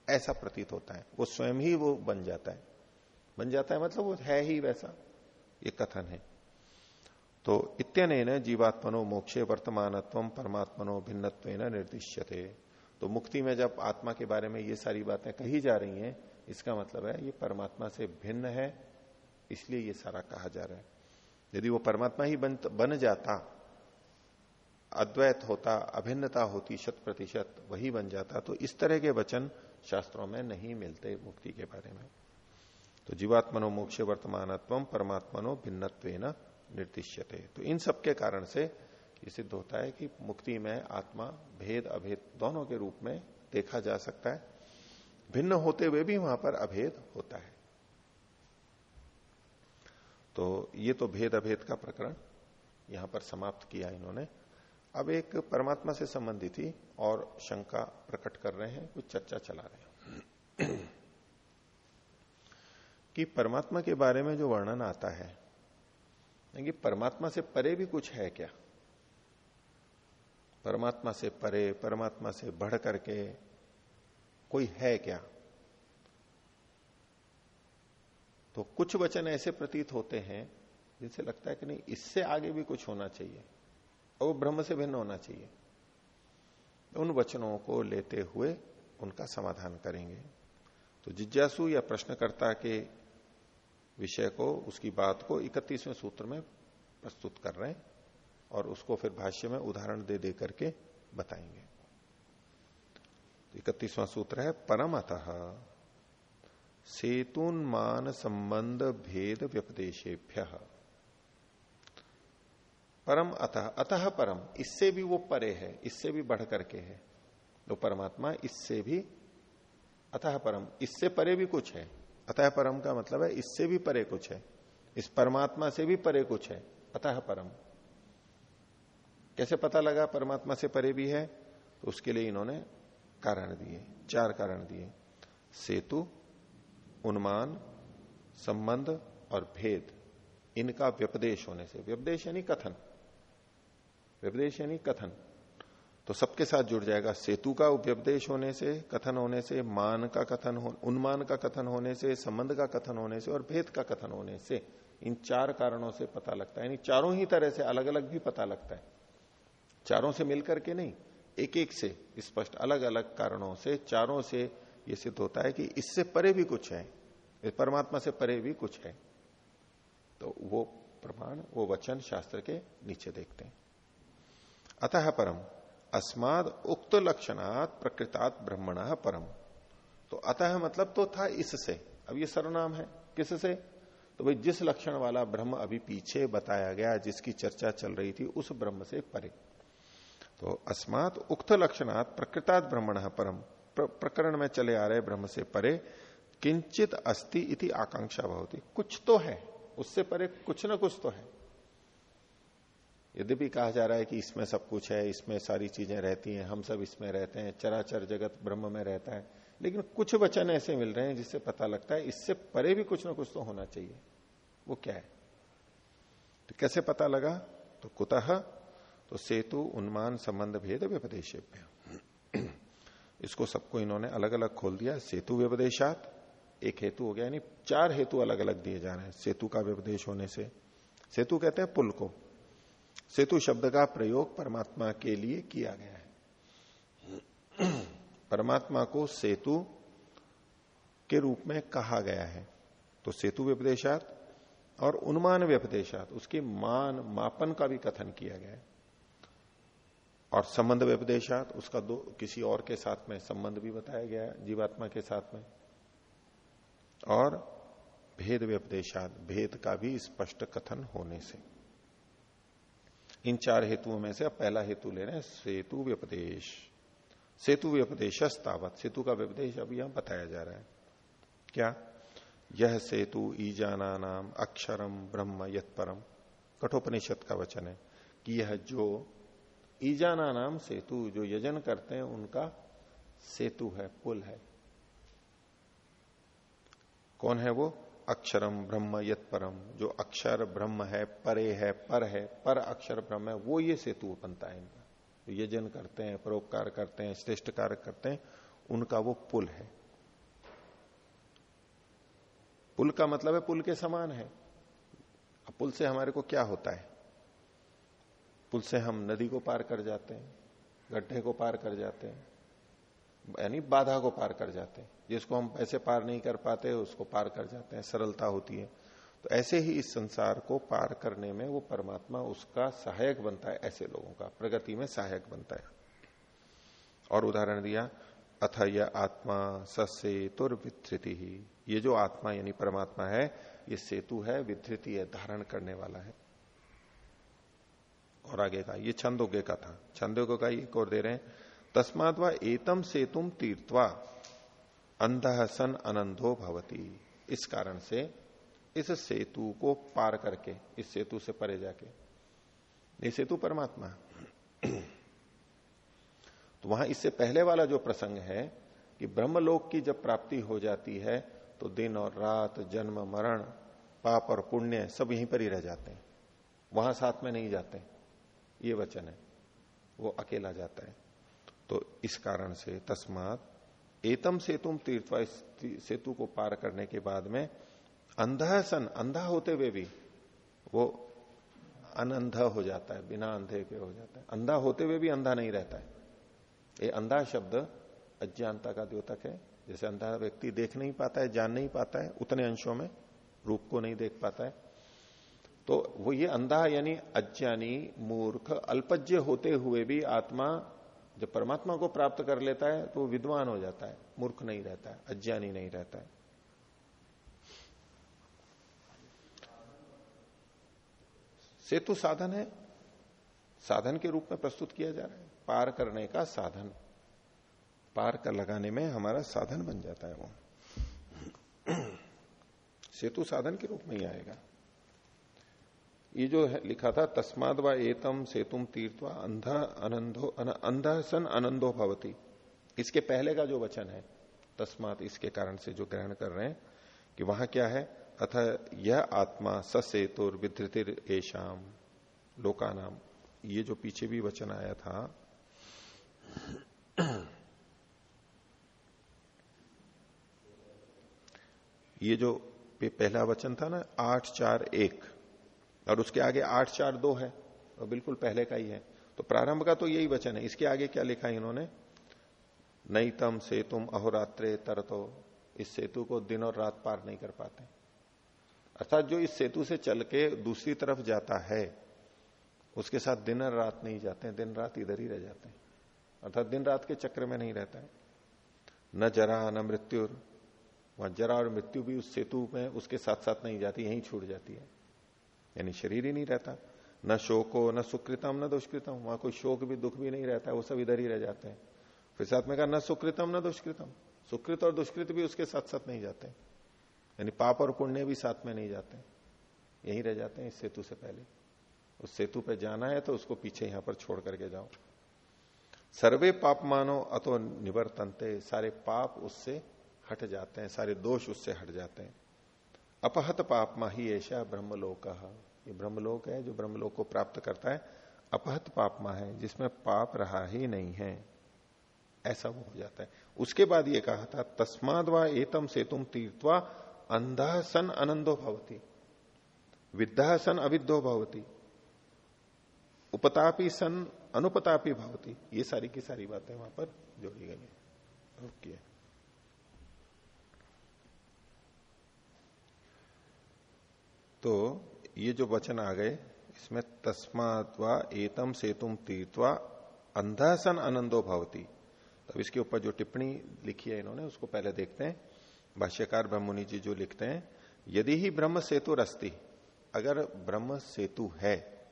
ऐसा प्रतीत होता है। वो स्वयं ही वो बन जाता है। बन जाता है मतलब वो है ही वैसा। ये कथन है। तो इत्यन जीवात्मनो मोक्षे वर्तमानत्व परमात्मनो भिन्नत्व निर्दिश्यते। तो मुक्ति में जब आत्मा के बारे में ये सारी बातें कही जा रही हैं इसका मतलब है ये परमात्मा से भिन्न है इसलिए ये सारा कहा जा रहा है। यदि वो परमात्मा ही बन, बन जाता अद्वैत होता अभिन्नता होती शत प्रतिशत वही बन जाता तो इस तरह के वचन शास्त्रों में नहीं मिलते मुक्ति के बारे में। तो जीवात्मनो मोक्ष वर्तमानत्व, परमात्मनो भिन्नत्व निर्दिश्यते। तो इन सब के कारण से ये सिद्ध होता है कि मुक्ति में आत्मा, भेद, अभेद दोनों के रूप में देखा जा सकता है। भिन्न होते हुए भी वहाँ पर अभेद होता है। तो ये तो भेद, अभेद का प्रकरण यहाँ पर समाप्त किया इन्होंने। अब एक परमात्मा से संबंधित ही और शंका प्रकट कर रहे हैं, कुछ चर्चा चला रहे हैं। कि परमात्मा के बारे में जो वर्णन आता है कि परमात्मा से परे भी कुछ है क्या? परमात्मा से परे, परमात्मा से बढ़ करके कोई है क्या? तो कुछ वचन ऐसे प्रतीत होते हैं जिनसे लगता है कि नहीं, इससे आगे भी कुछ होना चाहिए। और वो ब्रह्म से भिन्न होना चाहिए। उन वचनों को लेते हुए उनका समाधान करेंगे। तो जिज्ञासु या प्रश्नकर्ता के विषय को, उसकी बात को इकतीसवें सूत्र में प्रस्तुत कर रहे हैं और उसको फिर भाष्य में उदाहरण दे दे करके बताएँगे। तो इकतीसवां सूत्र है परम अतः सेतुन्मान संबंध भेद व्यपदेशेभ्य। परम अतः अतः परम, इससे भी वो परे है, इससे भी बढ़ करके है। तो परमात्मा इससे भी, अतः परम, इससे परे भी कुछ है। अतः परम का मतलब है, इससे भी परे कुछ है। इस परमात्मा से भी परे कुछ है। अतः परम। कैसे पता लगा परमात्मा से परे भी है? तो उसके लिए इन्होंने कारण दिए, चार कारण दिए। सेतु, उन्मान, संबंध और भेद। इनका व्यपदेश होने से, व्यपदेश यानी कथन। व्यपदेश यानी कथन। तो सबके साथ जुड़ जाएगा। सेतु का उपदेश होने से, कथन होने से, मान का कथन हो, उन्मान का कथन होने से, संबंध का कथन होने से और भेद का कथन होने से, इन चार कारणों से पता लगता है। यानी चारों ही तरह से अलग अलग भी पता लगता है। चारों से मिलकर के नहीं एक एक से स्पष्ट अलग अलग कारणों से, चारों से यह सिद्ध होता है कि इससे परे भी कुछ है परमात्मा से परे भी कुछ है। तो वो प्रमाण, वो वचन शास्त्र के नीचे देखते हैं। अतः परम अस्माद उक्त लक्षणात् प्रकृतात् ब्रह्मण परम। तो अतः मतलब तो था इससे। अब ये सर्वनाम है। किससे? तो भाई जिस लक्षण वाला ब्रह्म अभी पीछे बताया गया जिसकी चर्चा चल रही थी उस ब्रह्म से परे। तो अस्मात उक्त लक्षणात् प्रकृतात् ब्रह्मण परम। प्र, प्रकरण में चले आ रहे ब्रह्म से परे किंचित अस्ति इति आकांक्षा बहुत कुछ तो है। उससे परे कुछ ना कुछ तो है। यद्यपि कहा जा रहा है कि इसमें सब कुछ है, इसमें सारी चीज़ें रहती हैं, हम सब इसमें रहते हैं, चराचर जगत ब्रह्म में रहता है, लेकिन कुछ वचन ऐसे मिल रहे हैं जिससे पता लगता है इससे परे भी कुछ ना कुछ तो होना चाहिए। वो क्या है? तो कैसे पता लगा? तो कुतः तो सेतु, उन्मान, संबंध, भेद व्यपदेश इसको सबको इन्होंने अलग अलग खोल दिया। सेतु व्यपदेशात, एक हेतु हो गया, यानी चार हेतु अलग अलग दिए जा रहे हैं। सेतु का व्यपदेश होने से। सेतु कहते हैं पुल को। सेतु शब्द का प्रयोग परमात्मा के लिए किया गया है। परमात्मा को सेतु के रूप में कहा गया है। तो सेतु व्यपदेशात और उन्मान व्यपदेशात, उसके मान मापन का भी कथन किया गया है। और संबंध व्यपदेशात, उसका दो, किसी और के साथ में संबंध भी बताया गया है, जीवात्मा के साथ में। और भेद व्यपदेशात, भेद का भी स्पष्ट कथन होने से। इन चार हेतुओं में से अब पहला हेतु ले रहे हैं, सेतु व्यपदेश। सेतु व्यपदेश तावत सेतु का व्यपदेश अब यहाँ बताया जा रहा है। क्या? यह सेतु ईजाना नाम अक्षरम ब्रह्म यत्परम। कठोपनिषद का वचन है कि यह जो ईजाना नाम सेतु, जो यजन करते हैं, उनका सेतु है, पुल है। कौन है वो? अक्षरम ब्रह्म यत परम। जो अक्षर ब्रह्म है, परे है, पर है, पर अक्षर ब्रह्म है, वो ये सेतु बनता है इनका। जो यजन करते हैं, परोपकार करते हैं, श्रेष्ठ कार्य करते हैं, उनका वो पुल है। पुल का मतलब है पुल के समान है। पुल से हमारे को क्या होता है? पुल से हम नदी को पार कर जाते हैं, गड्ढे को पार कर जाते हैं यानी बाधा को पार कर जाते हैं। जिसको हम ऐसे पार नहीं कर पाते, उसको पार कर जाते हैं। सरलता होती है। तो ऐसे ही इस संसार को पार करने में वो परमात्मा उसका सहायक बनता है, ऐसे लोगों का। प्रगति में सहायक बनता है। और उदाहरण दिया अथ यह आत्मा ससेतुर विधृति ही। ये जो आत्मा यानी परमात्मा है, ये सेतु है, विधृति है, धारण करने वाला है। और आगे का, ये छंदोग्य का था। छंदोग्य का एक और दे रहे हैं। तस्माद व एतम सेतुम तीर्थवा अंध सन अनंदो भवती। इस कारण से इस सेतु को पार करके, इस सेतु से परे जाके। ये सेतु परमात्मा तो वहाँ इससे पहले वाला जो प्रसंग है कि ब्रह्मलोक की जब प्राप्ति हो जाती है तो दिन और रात, जन्म, मरण, पाप और पुण्य सब यहीं पर ही रह जाते हैं। वहाँ साथ में नहीं जाते। ये वचन है। वो अकेला जाता है। तो इस कारण से तस्मात एतम सेतुम तीर्थ सेतु को पार करने के बाद में अंधा सन, अंधा होते हुए भी वो अनंधा हो जाता है, बिना अंधे के हो जाता है। अंधा होते हुए भी अंधा नहीं रहता है। ये अंधा शब्द अज्ञानता का द्योतक है। जैसे अंधा व्यक्ति देख नहीं पाता है, जान नहीं पाता है, उतने अंशों में रूप को नहीं देख पाता है। तो वो ये अंधा यानी अज्ञानी, मूर्ख अल्पज्य होते हुए भी आत्मा जब परमात्मा को प्राप्त कर लेता है तो विद्वान हो जाता है, मूर्ख नहीं रहता है, अज्ञानी नहीं रहता है। सेतु साधन है, साधन के रूप में प्रस्तुत किया जा रहा है, पार करने का साधन। पार कर लगाने में हमारा साधन बन जाता है वो। सेतु साधन के रूप में ही आएगा। ये जो लिखा था, तस्माद व एतम सेतुम तीर्थ अंधा आनंदो अंधा सन आनंदो भवती। इसके पहले का जो वचन है, तस्मात इसके कारण से जो ग्रहण कर रहे हैं, कि वहाँ क्या है? अथ यह आत्मा ससेतुर विधृतिर एशाम लोका नाम ये जो पीछे भी वचन आया था, ये जो पहला वचन था ना, आठ चार एक और उसके आगे आठ चार दो है, और बिल्कुल पहले का ही है। तो प्रारंभ का तो यही वचन है। इसके आगे क्या लिखा है इन्होंने? नई तम सेतुम अहोरात्रे तरतो। इस सेतु को दिन और रात पार नहीं कर पाते। अर्थात जो इस सेतु से चल के दूसरी तरफ़ जाता है, उसके साथ दिन और रात नहीं जाते दिन रात इधर ही रह जाते हैं। अर्थात दिन रात के चक्र में नहीं रहता है। न जरा, न मृत्यु वहाँ जरा और मृत्यु भी उस सेतु में उसके साथ साथ नहीं जाती, यहीं छूट जाती है। यानी शरीर ही नहीं रहता। न शोको न सुकृतम, न दुष्कृतम। वहाँ कोई शोक भी, दुख भी नहीं रहता है वो सब इधर ही रह जाते हैं। फिर साथ में कहा, न सुकृतम, न दुष्कृतम। सुकृत और दुष्कृत भी उसके साथ साथ नहीं जाते। यानी पाप और पुण्य भी साथ में नहीं जाते। यही रह जाते हैं इस सेतु से पहले। उस सेतु पे जाना है तो उसको पीछे यहाँ पर छोड़ करके जाओ। सर्वे पाप मानो अतो निवर्तनते। सारे पाप उससे हट जाते हैं, सारे दोष उससे हट जाते हैं। अपहत पापमा ही ऐसा ब्रह्मलोक। ये ब्रह्मलोक है जो ब्रह्मलोक को प्राप्त करता है। अपहत पापमा है जिसमें पाप रहा ही नहीं है। ऐसा वो हो जाता है। उसके बाद ये कहा था, तस्माद व एतम से तुम तीर्थवा अंधा सन आनंदो भवती। विद्या सन अविद्यो भवती। उपतापी सन अनुपतापी भवती। ये सारी की सारी बातें वहाँ पर जोड़ी गई है। ओके। तो ये जो वचन आ गए, इसमें तस्मात्वा एतम सेतुम तीर्थवा अंधासन आनंदो भवती। तब इसके ऊपर जो टिप्पणी लिखी है इन्होंने, उसको पहले देखते हैं। भाष्यकार ब्रह्मनि जी जो लिखते हैं, यदि ही ब्रह्म सेतु रस्ती, अगर ब्रह्म सेतु है,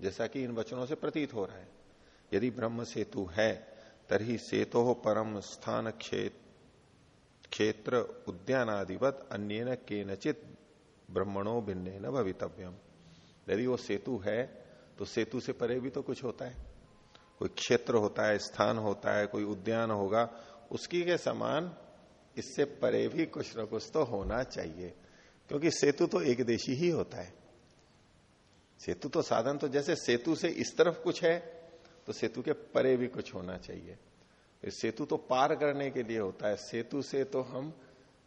जैसा कि इन वचनों से प्रतीत हो रहा है, यदि ब्रह्म सेतु है, तरही सेतो परम स्थान क्षेत्र क्षेत्र उद्यानादिवत अन्य के नचित ब्रह्मणों भिन्न न भवितव्यम। यदि वो सेतु है तो सेतु से परे भी तो कुछ होता है। कोई क्षेत्र होता है, स्थान होता है, कोई उद्यान होगा, उसकी के समान इससे परे भी कुछ न कुछ तो होना चाहिए। क्योंकि सेतु तो एक देशी ही होता है। सेतु तो साधन तो जैसे सेतु से इस तरफ़ कुछ है तो सेतु के परे भी कुछ होना चाहिए। सेतु तो पार करने के लिए होता है। सेतु से तो हम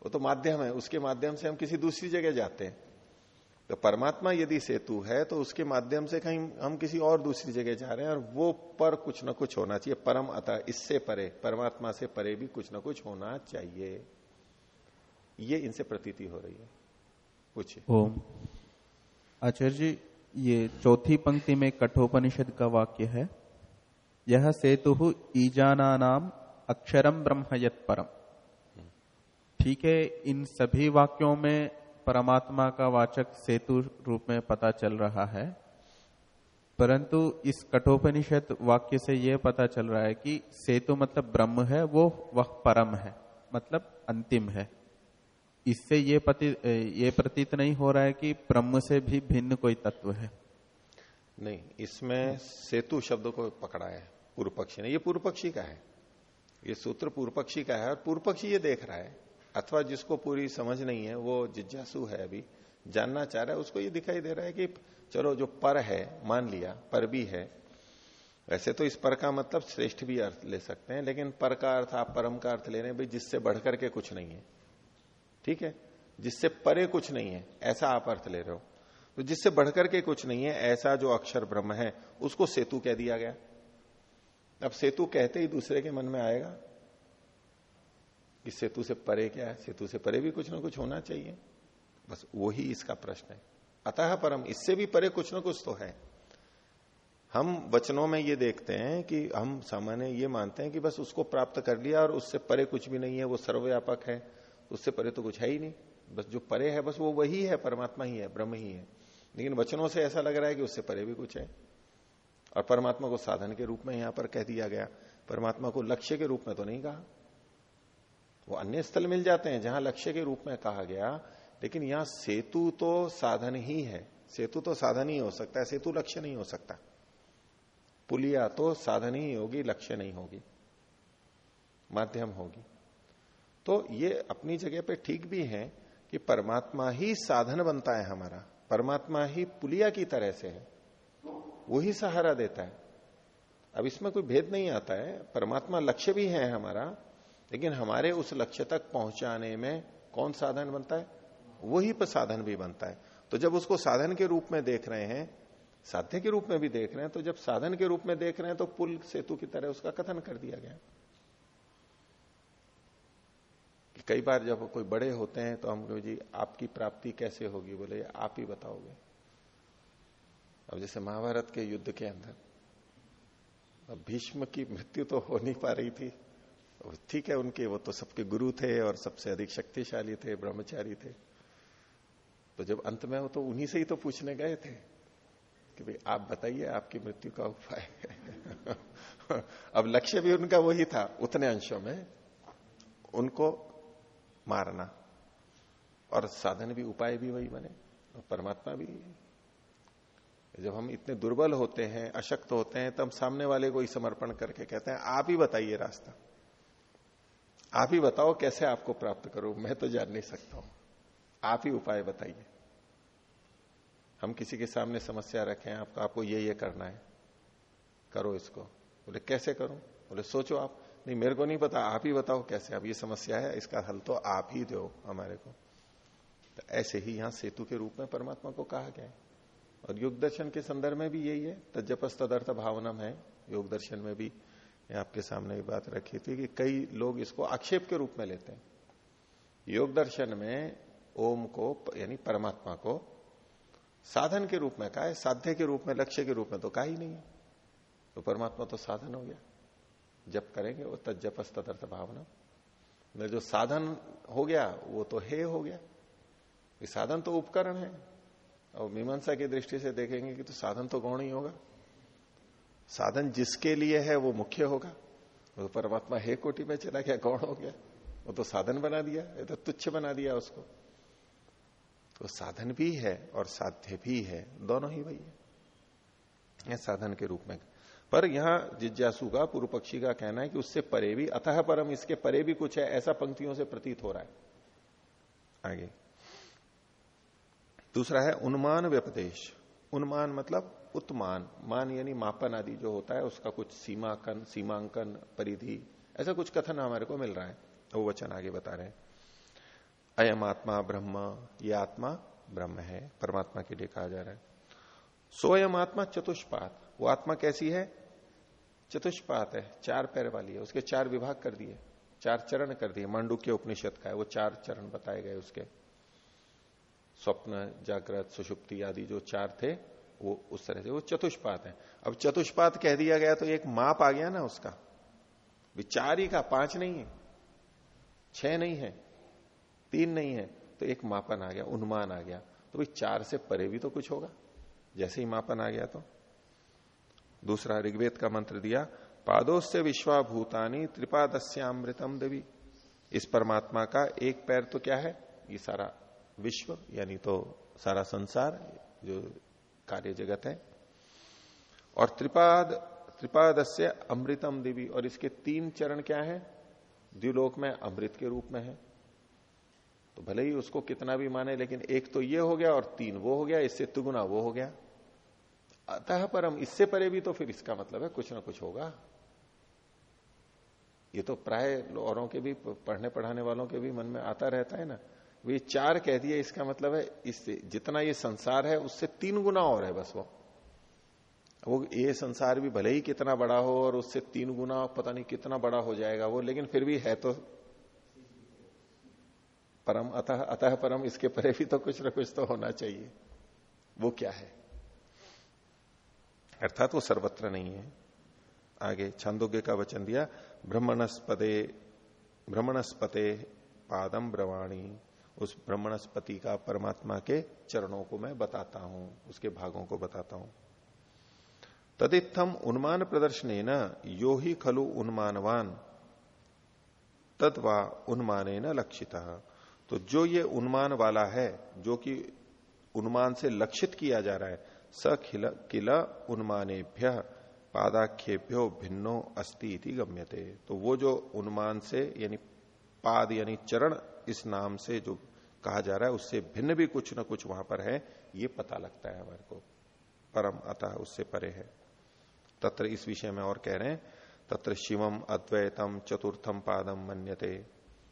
वो तो माध्यम है, उसके माध्यम से हम किसी दूसरी जगह जाते हैं। तो परमात्मा यदि सेतु है तो उसके माध्यम से कहीं हम किसी और दूसरी जगह जा रहे हैं, और वो पर कुछ ना कुछ होना चाहिए, परम अतः, इससे परे, परमात्मा से परे भी कुछ ना कुछ होना चाहिए। ये इनसे प्रतीति हो रही है। पूछिए। ओम। आचार्य जी, ये चौथी पंक्ति में कठोपनिषद का वाक्य है, यह सेतु ईजाना नाम अक्षरम ब्रह्म यत परम ठीक है, इन सभी वाक्यों में परमात्मा का वाचक सेतु रूप में पता चल रहा है। परंतु इस कठोपनिषद वाक्य से यह पता चल रहा है कि सेतु मतलब ब्रह्म है, वो वह परम है मतलब अंतिम है। इससे ये पति ये प्रतीत नहीं हो रहा है कि ब्रह्म से भी भिन्न कोई तत्व है। नहीं, इसमें सेतु शब्द को पकड़ा है पूर्व पक्षी ने। ये पूर्व पक्षी का है। ये सूत्र पूर्व पक्षी का है और पूर्व पक्षी ये देख रहा है अथवा जिसको पूरी समझ नहीं है, वो जिज्ञासु है अभी, जानना चाह रहा है, उसको ये दिखाई दे रहा है कि चलो जो पर है, मान लिया, पर भी है। वैसे तो इस पर का मतलब श्रेष्ठ भी अर्थ ले सकते हैं, लेकिन पर का अर्थ, आप परम का अर्थ ले रहे हैं, भाई जिससे बढ़कर के कुछ नहीं है। ठीक है? जिससे परे कुछ नहीं है, ऐसा आप अर्थ ले रहे हो। तो जिससे बढ़कर के कुछ नहीं है, ऐसा जो अक्षर ब्रह्म है, उसको सेतु कह दिया गया। अब सेतु कहते ही दूसरे के मन में आएगा कि सेतु से परे क्या है? सेतु से परे भी कुछ ना कुछ होना चाहिए। बस वही इसका प्रश्न है। अतः परम, इससे भी परे कुछ ना कुछ तो है। हम वचनों में ये देखते हैं कि हम सामान्य ये मानते हैं कि बस उसको प्राप्त कर लिया और उससे परे कुछ भी नहीं है, वो सर्वव्यापक है। उससे परे तो कुछ है ही नहीं। बस जो परे है, बस वो वही है, परमात्मा ही है, ब्रह्म ही है। लेकिन वचनों से ऐसा लग रहा है कि उससे परे भी कुछ है। और परमात्मा को साधन के रूप में यहाँ पर कह दिया गया। परमात्मा को लक्ष्य के रूप में तो नहीं कहा। वो अन्य स्थल मिल जाते हैं, जहाँ लक्ष्य के रूप में कहा गया, लेकिन यहाँ सेतु तो साधन ही है। सेतु तो साधन ही हो सकता है, सेतु लक्ष्य नहीं हो सकता। पुलिया तो साधन ही होगी, लक्ष्य नहीं होगी, माध्यम होगी। तो ये अपनी जगह पे ठीक भी है कि परमात्मा ही साधन बनता है हमारा। परमात्मा ही पुलिया की तरह से है। वही सहारा देता है। अब इसमें कोई भेद नहीं आता है। परमात्मा लक्ष्य भी है हमारा लेकिन हमारे उस लक्ष्य तक पहुँचाने में कौन साधन बनता है? वही पर साधन भी बनता है। तो जब उसको साधन के रूप में देख रहे हैं, साध्य के रूप में भी देख रहे हैं तो जब साधन के रूप में देख रहे हैं तो पुल सेतु की तरह उसका कथन कर दिया गया। कि कई बार जब कोई बड़े होते हैं तो हम जी, आपकी प्राप्ति कैसे होगी? बोले, आप ही बताओगे। अब जैसे महाभारत के युद्ध के अंदर भीष्म की मृत्यु तो हो नहीं पा रही थी। ठीक है, उनके वो तो सबके गुरु थे और सबसे अधिक शक्तिशाली थे, ब्रह्मचारी थे। तो जब अंत में हो तो उन्हीं से ही तो पूछने गए थे कि भाई, आप बताइए आपकी मृत्यु का उपाय अब लक्ष्य भी उनका वही था, उतने अंशों में उनको मारना। और साधन भी, उपाय भी वही बने परमात्मा भी। जब हम इतने दुर्बल होते हैं, अशक्त होते हैं, तब सामने वाले को ही समर्पण करके कहते हैं, आप ही बताइए रास्ता। आप ही बताओ कैसे आपको प्राप्त करो? मैं तो जान नहीं सकता हूँ। आप ही उपाय बताइए। हम किसी के सामने समस्या रखें, आपको आपको ये ये करना है। करो इसको। बोले, कैसे करूँ? बोले, सोचो आप। नहीं, मेरे को नहीं पता। आप ही बताओ कैसे। अब ये समस्या है, इसका हल तो आप ही दो हमारे को। तो ऐसे ही यहाँ सेतु के रूप में परमात्मा को कहा गया है। और योग दर्शन के संदर्भ में भी यही है। तजपस तदर्थ भावनम है। योग दर्शन में भी आपके सामने भी बात रखी थी कि कई लोग इसको आक्षेप के रूप में लेते हैं। योग दर्शन में ओम को, यानी परमात्मा को साधन के रूप में कहा है, साध्य के रूप में, लक्ष्य के रूप में तो कहा ही नहीं तो परमात्मा तो साधन हो गया। जब करेंगे, वो तजपस तदर्थ भावना। जो साधन हो गया, वो तो हे हो गया। ये साधन तो उपकरण है। और मीमांसा की दृष्टि से देखेंगे कि तो साधन तो गौण ही होगा। साधन जिसके लिए है वो मुख्य होगा। वो तो परमात्मा हे कोटि में चला गया गौण हो गया? वो तो साधन बना दिया, ये तो तुच्छ बना दिया उसको। तो साधन भी है और साध्य भी है, दोनों ही वही है। यह साधन के रूप में। पर यहाँ जिज्ञासु का पूर्व पक्षी का कहना है कि उससे परे भी, अतः परम इसके परे भी कुछ है, ऐसा पंक्तियों से प्रतीत हो रहा है। आगे। दूसरा है उन्मान व्यपदेश। उन्मान मतलब उत्मान मान यानी मापन आदि जो होता है, उसका कुछ सीमाकन, सीमांकन, परिधि, ऐसा कुछ कथन हमारे को मिल रहा है। वो वचन आगे बता रहे हैं। अयम आत्मा ब्रह्म, ये आत्मा ब्रह्म है, परमात्मा के लिए कहा जा रहा है। सोयम आत्मा चतुष्पात, वो आत्मा कैसी है? चतुष्पात है, चार पैर वाली है, उसके चार विभाग कर दिए, चार चरण कर दिए मांडू के उपनिषद का है, वो चार चरण बताए गए उसके। स्वप्न, जागृत, सुषुप्ति आदि जो चार थे वो उस तरह से, वो चतुष्पात है। अब चतुष्पात कह दिया गया तो एक माप आ गया ना उसका। चार ही का पाँच नहीं है, छह नहीं है, तीन नहीं है तो एक मापन आ गया उन्मान आ गया। तो भाई चार से परे भी तो कुछ होगा, जैसे ही मापन आ गया तो। दूसरा ऋग्वेद का मंत्र दिया, पादोस्य विश्वाभूतानी त्रिपादस्यामृतम देवी। इस परमात्मा का एक पैर तो क्या है? ये सारा विश्व, यानी तो सारा संसार, जो कार्य जगत है। और त्रिपाद, त्रिपादस्य अमृतम देवी, और इसके तीन चरण क्या है? द्व्युलोक में अमृत के रूप में है। तो भले ही उसको कितना भी माने, लेकिन एक तो ये हो गया और तीन वो हो गया, इससे तुगुना वो हो गया। अतः परम, इससे परे भी तो फिर इसका मतलब है कुछ ना कुछ होगा। ये तो प्राय औरों के भी, पढ़ने पढ़ाने वालों के भी मन में आता रहता है ना। वे चार कह दिए, इसका मतलब है इससे जितना ये संसार है, उससे तीन गुना और है बस वो। वो ये संसार भी भले ही कितना बड़ा हो और उससे तीन गुना पता नहीं कितना बड़ा हो जाएगा वो, लेकिन फिर भी है तो परम, अतः अतः परम, इसके परे भी तो कुछ ना कुछ तो होना चाहिए। वो क्या है? अर्थात वो सर्वत्र नहीं है। आगे छंदोग्य का वचन दिया, ब्रह्मणस्पदे, ब्रह्मणस्पते पादम ब्रवाणी। उस ब्रह्मणस्पति का परमात्मा के चरणों को मैं बताता हूँ, उसके भागों को बताता हूँ। तदित्थम उन्मान प्रदर्शन न यो ही खलु उन्मानवान, तदवा उन्मान न लक्षित। तो जो ये उन्मान वाला है, जो कि उन्मान से लक्षित किया जा रहा है, स किला उन्मानेभ्य, पादाख्येभ्यो भिन्नो अस्ति इति गम्यते। तो वो जो उन्मान से, यानी पाद, यानी चरण, इस नाम से, जो कहा जा रहा है, उससे भिन्न भी कुछ ना कुछ वहाँ पर है, ये पता लगता है हमारे को। परम अतः उससे परे है। तत्र इस विषय में और कह रहे हैं, तत्र शिवम अद्वैतम चतुर्थम पादम मन्यते।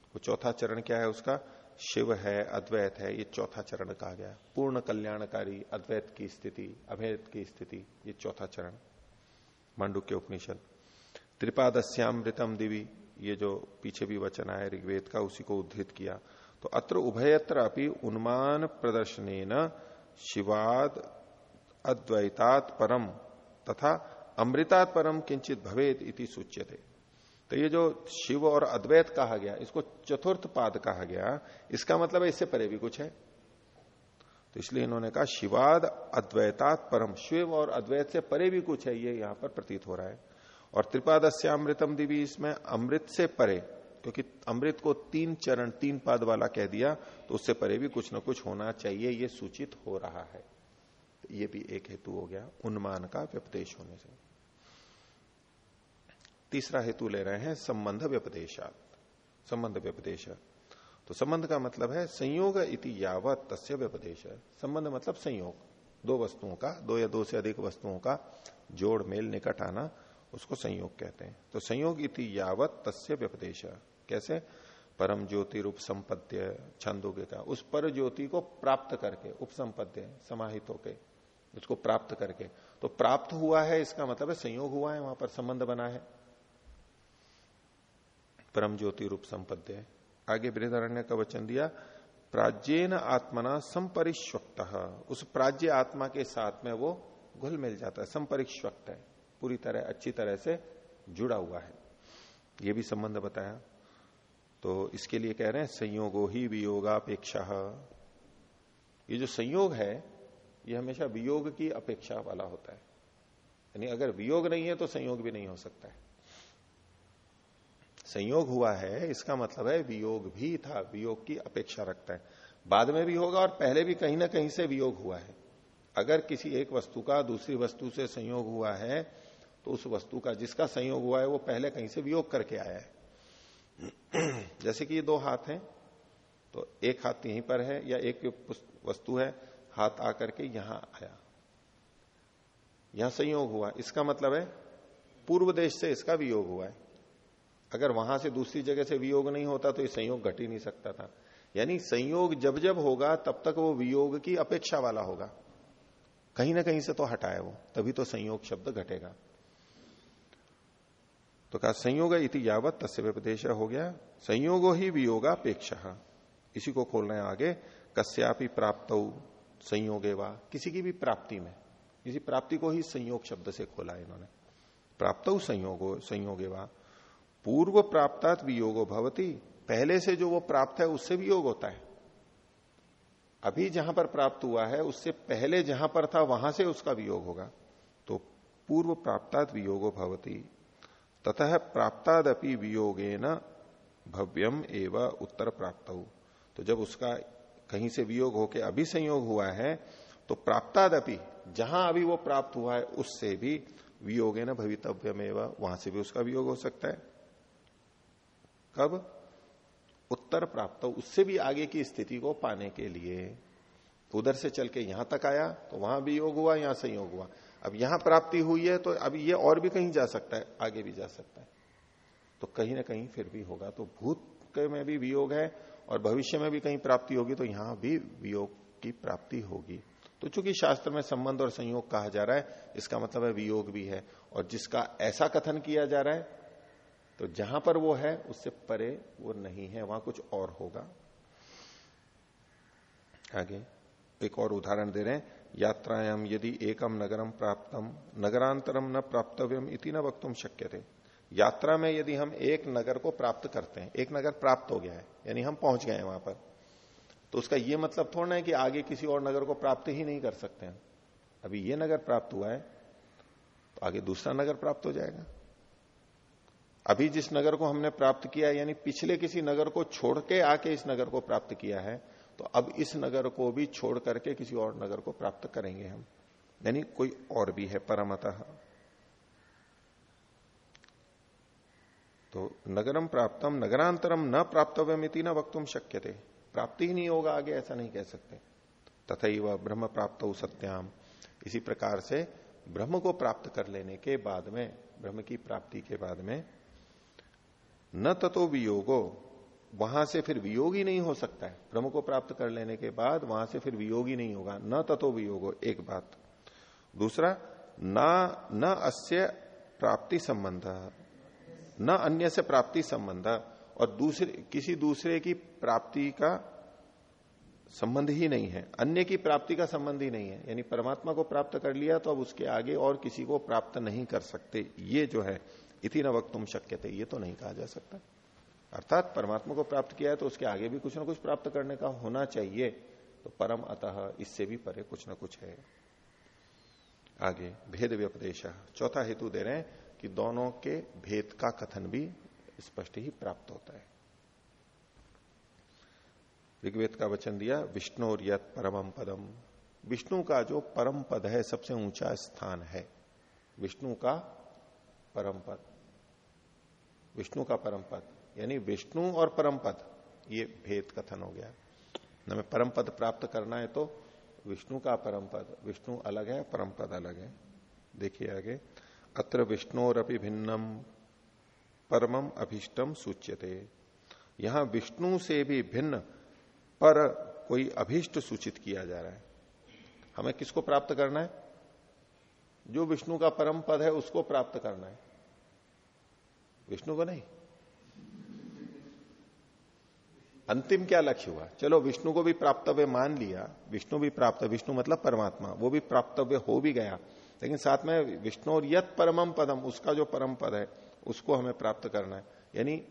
वो चौथा चरण क्या है उसका? शिव है, अद्वैत है, ये चौथा चरण कहा गया। पूर्ण कल्याणकारी, अद्वैत की स्थिति, अभेद की स्थिति, ये चौथा चरण। मांडू के उपनिषद। त्रिपादस्यामृतम दिवी, ये जो पीछे भी वचन आया ऋग्वेद का, उसी को उद्धृत किया। तो अत्र उभयत्र अपनी उन्मान प्रदर्शन शिवाद अद्वैतात परम तथा अमृतात परम किंचित भवेद इति सूच्य तो ये जो शिव और अद्वैत कहा गया, इसको चतुर्थ पाद कहा गया, इसका मतलब है इससे परे भी कुछ है। तो इसलिए इन्होंने कहा शिवाद अद्वैतात परम, शिव और अद्वैत से परे भी कुछ है, ये यहाँ पर प्रतीत हो रहा है। और त्रिपादस्यामृतम दिवी इसमें अमृत से परे क्योंकि अमृत को तीन चरण, तीन पाद वाला कह दिया तो उससे परे भी कुछ ना कुछ होना चाहिए, ये सूचित हो रहा है। तो ये भी एक हेतु हो गया, उन्मान का व्यपदेश होने से। तीसरा हेतु ले रहे हैं, संबंध व्यपदेशात। संबंध व्यपदेश। तो संबंध का मतलब है, संयोग इति यावत, तस्य व्यपदेश। संबंध मतलब संयोग। दो वस्तुओं का, दो या दो से अधिक वस्तुओं का जोड़, मेल, निकट आना, उसको संयोग कहते हैं। तो संयोग इति यावत, तस्य व्यपदेश। कैसे? परम ज्योति रूप संपद्य छंदोगे का। उस पर ज्योति को प्राप्त करके, उपसंपद्य, समाहित होके, उसको प्राप्त करके। तो प्राप्त हुआ है, इसका मतलब है संयोग हुआ है, वहाँ पर संबंध बना है। परम ज्योति रूप संपद्य। आगे बृहदारण्य का वचन दिया, प्राज्यन आत्मना संपरिश्वक्त उस प्राज्य आत्मा के साथ में वो घुल मिल जाता है संपरिश्वक्त है, पूरी तरह, अच्छी तरह से जुड़ा हुआ है। ये भी संबंध बताया। तो इसके लिए कह रहे हैं, संयोगो ही वियोगापेक्षा। ये जो संयोग है, ये हमेशा वियोग की अपेक्षा वाला होता है। यानी अगर वियोग नहीं है तो संयोग भी नहीं हो सकता है। संयोग हुआ है, इसका मतलब है वियोग भी था, वियोग की अपेक्षा रखता है। बाद में भी होगा और पहले भी कहीं ना कहीं से वियोग हुआ है। अगर किसी एक वस्तु का, दूसरी वस्तु से संयोग हुआ है तो उस वस्तु का जिसका संयोग हुआ है, वो पहले कहीं से वियोग करके आया है। जैसे कि ये दो हाथ हैं तो एक हाथ यहीं पर है या एक वस्तु है, हाथ आकर के यहाँ आया। यहाँ संयोग हुआ। इसका मतलब है, पूर्व देश से इसका वियोग हुआ है। अगर वहाँ से दूसरी जगह से वियोग नहीं होता तो ये संयोग घट ही नहीं सकता था। यानी संयोग जब जब होगा, तब तक वो वियोग की अपेक्षा वाला होगा। कहीं ना कहीं से तो हटाए वो, तभी तो संयोग शब्द घटेगा। तो कहा, संयोग इति यावत, तस्य व्यपदेश हो गया। संयोगो ही वियोगापेक्षा। इसी को खोल रहे हैं आगे। कस्यापि प्राप्त संयोगे वा? किसी की भी प्राप्ति में। इसी प्राप्ति को ही संयोग शब्द से खोला इन्होंने। प्राप्त संयोगो, संयोगे वा? पूर्व प्राप्तात वियोगो भवती। पहले से जो वो प्राप्त है, उससे भी योग होता है। अभी जहाँ पर प्राप्त हुआ है, उससे पहले जहाँ पर था, वहाँ से उसका वियोग होगा। तो पूर्व प्राप्तात वियोगो भवती। ततः प्राप्तादपि वियोगे न भव्यम एवं उत्तर प्राप्त। हो तो जब उसका कहीं से वियोग होके अभी संयोग हुआ है तो प्राप्तादपि, जहाँ अभी वो प्राप्त हुआ है, उससे भी वियोगे न भवितव्यम एवं वहाँ से भी उसका वियोग हो सकता है। कब? उत्तर प्राप्त, उससे भी आगे की स्थिति को पाने के लिए। उधर से चल के यहाँ तक आया तो वहाँ भी योग हुआ, यहाँ संयोग हुआ। अब यहाँ प्राप्ति हुई है तो अब ये और भी कहीं जा सकता है, आगे भी जा सकता है। तो कहीं ना कहीं फिर भी होगा। तो भूत में भी वियोग है और भविष्य में भी कहीं प्राप्ति होगी तो यहाँ भी वियोग की प्राप्ति होगी। तो चूँकि शास्त्र में संबंध और संयोग कहा जा रहा है, इसका मतलब है वियोग भी है और जिसका ऐसा कथन किया जा रहा है तो जहाँ पर वो है, उससे परे वो नहीं है, वहाँ कुछ और होगा। आगे एक और उदाहरण दे रहे हैं। यात्रायाम यदि एकम नगरम प्राप्तम नगरांतरम न प्राप्तव्यम इति न वक्तुम शक्य थे यात्रा में यदि हम एक नगर को प्राप्त करते हैं, एक नगर प्राप्त हो गया है, यानी हम पहुँच गए हैं वहाँ पर तो उसका यह मतलब थोड़ा है कि आगे किसी और नगर को प्राप्त ही नहीं कर सकते हैं। अभी ये नगर प्राप्त हुआ है तो आगे दूसरा नगर प्राप्त हो जाएगा। अभी जिस नगर को हमने प्राप्त किया है, यानी पिछले किसी नगर को छोड़ के आके इस नगर को प्राप्त किया है तो अब इस नगर को भी छोड़ करके किसी और नगर को प्राप्त करेंगे हम। यानी कोई और भी है परमतः। तो नगरम प्राप्तम, नगरांतरम न प्राप्तव्यमिति न वक्तुम शक्य थे प्राप्ति ही नहीं होगा, आगे ऐसा नहीं कह सकते। तथा ब्रह्म प्राप्त हो सत्याम। इसी प्रकार से ब्रह्म को प्राप्त कर लेने के बाद में, ब्रह्म की प्राप्ति के बाद में, न ततो वियोगो वहाँ से फिर वियोग ही नहीं हो सकता है। ब्रह्म को प्राप्त कर लेने के बाद वहाँ से फिर वियोग ही नहीं होगा। न ततो वियोगो, एक बात। दूसरा, न न अस्य प्राप्ति संबंध। न अन्य से प्राप्ति संबंध। और दूसरे, किसी दूसरे की प्राप्ति का संबंध ही नहीं है। अन्य की प्राप्ति का संबंध ही नहीं है। यानी परमात्मा को प्राप्त कर लिया तो अब उसके आगे और किसी को प्राप्त नहीं कर सकते। ये जो है, इति न वक्त तुम शक्य थे ये तो नहीं कहा जा सकता। अर्थात परमात्मा को प्राप्त किया है तो उसके आगे भी कुछ ना कुछ प्राप्त करने का होना चाहिए। तो परम अतः इससे भी परे कुछ ना कुछ है। आगे, भेद व्यपदेश। चौथा हेतु दे रहे हैं कि दोनों के भेद का कथन भी स्पष्ट ही प्राप्त होता है। ऋग्वेद का वचन दिया, विष्णु और यत परम पदम। विष्णु का जो परम पद है, सबसे ऊँचा स्थान है। विष्णु का परम पद। विष्णु का परम पद। यानी विष्णु और परम पद ये भेद कथन हो गया। हमें परम पद प्राप्त करना है तो विष्णु का परम पद विष्णु अलग है परम पद अलग है। देखिए आगे, अत्र विष्णु और भिन्नम, परमम अभिष्टम सूच्यते। यहाँ विष्णु से भी भिन्न, पर कोई अभिष्ट सूचित किया जा रहा है। हमें किसको प्राप्त करना है? जो विष्णु का परम पद है, उसको प्राप्त करना है। विष्णु को नहीं। अंतिम क्या लक्ष्य हुआ? चलो, विष्णु को भी प्राप्तव्य मान लिया। विष्णु भी प्राप्त, विष्णु मतलब परमात्मा, वो भी प्राप्तव्य हो भी गया। लेकिन साथ में विष्णु और यत परमम पदम, उसका जो परम पद है, उसको हमें प्राप्त करना है। यानी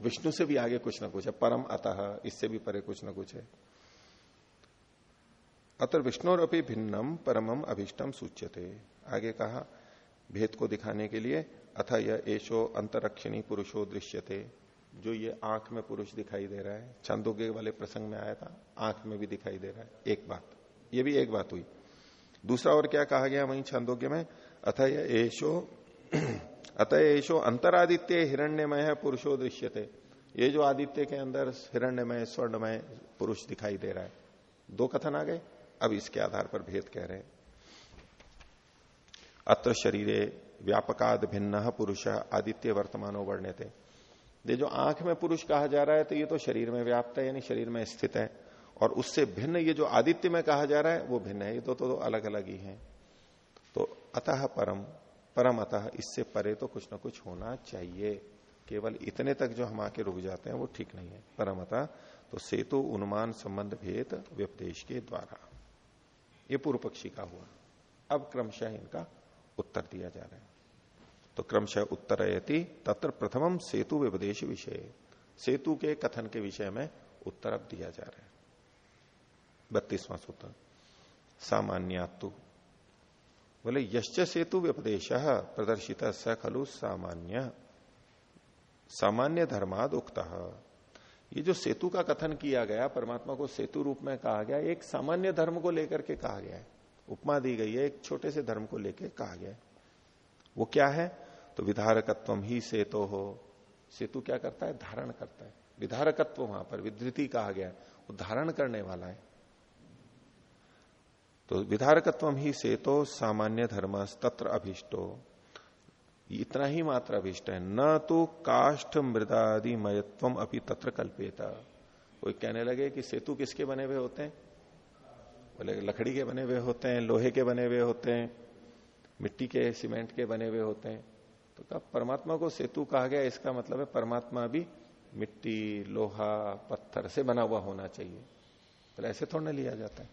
विष्णु से भी आगे कुछ ना कुछ है, परम अतः, इससे भी परे कुछ ना कुछ है। अतर विष्णु और अपनी भिन्नम परमम अभिष्टम सूच्यते। आगे कहा, भेद को दिखाने के लिए, अथ यह एशो अंतरक्षिणी पुरुषो दृश्यते। जो ये आँख में पुरुष दिखाई दे रहा है, छंदोगे वाले प्रसंग में आया था, आँख में भी दिखाई दे रहा है, एक बात। ये भी एक बात हुई। दूसरा और क्या कहा गया वहीं छंदोग्य में? अथ एशो अत एशो अंतरादित्य हिरण्यमय पुरुषो दृश्यते। ये जो आदित्य के अंदर हिरण्यमय, स्वर्णमय पुरुष दिखाई दे रहा है। दो कथन आ गए, अब इसके आधार पर भेद कह रहे हैं। अत्र शरीरे व्यापकाद भिन्न पुरुष, आदित्य वर्तमानो वर्ण्य ये जो आँख में पुरुष कहा जा रहा है तो ये तो शरीर में व्याप्त है यानी शरीर में स्थित है। और उससे भिन्न ये जो आदित्य में कहा जा रहा है वो भिन्न है। ये तो, तो, तो अलग अलग ही है। तो अतः परम परम अतः इससे परे तो कुछ ना कुछ होना चाहिए। केवल इतने तक जो हम आके रुक जाते हैं वो ठीक नहीं है। परम अतः तो सेतु अनुमान संबंध भेद व्यपदेश के द्वारा। ये पूर्व पक्षी का हुआ। अब क्रमशः इनका उत्तर दिया जा रहा है। तो क्रमशः उत्तरयति, तत्र प्रथमम सेतु व्यपदेश विषय। सेतु के कथन के विषय में उत्तर अब दिया जा रहा है। बत्तीसवां सूत्र। सामान्यातु बोले, यश्च सेतु व्यपदेश प्रदर्शित स खलु सामान्य। सामान्य धर्माद उक्त। ये जो सेतु का कथन किया गया, परमात्मा को सेतु रूप में कहा गया, एक सामान्य धर्म को लेकर के कहा गया है। उपमा दी गई है, एक छोटे से धर्म को लेकर कहा गया है। वो क्या है? तो विधारकत्व ही सेतो हो। सेतु क्या करता है? धारण करता है। विधारकत्व वहाँ पर, विधृति कहा गया वो धारण करने वाला है। तो विधारकत्व ही सेतो सामान्य धर्म तत्र अभिष्टो इतना ही मात्र अभिष्ट है। न तो काष्ठ मृदादि मयत्व अपनी तत्र कल्पेता। कोई कहने लगे कि सेतु किसके बने हुए होते हैं? बोले, लकड़ी के बने हुए होते हैं, लोहे के बने हुए होते हैं, मिट्टी के, सीमेंट के बने हुए होते हैं। तो कहा परमात्मा को सेतु कहा गया, इसका मतलब है परमात्मा भी मिट्टी, लोहा, पत्थर से बना हुआ होना चाहिए। तो ऐसे थोड़ा लिया जाता है।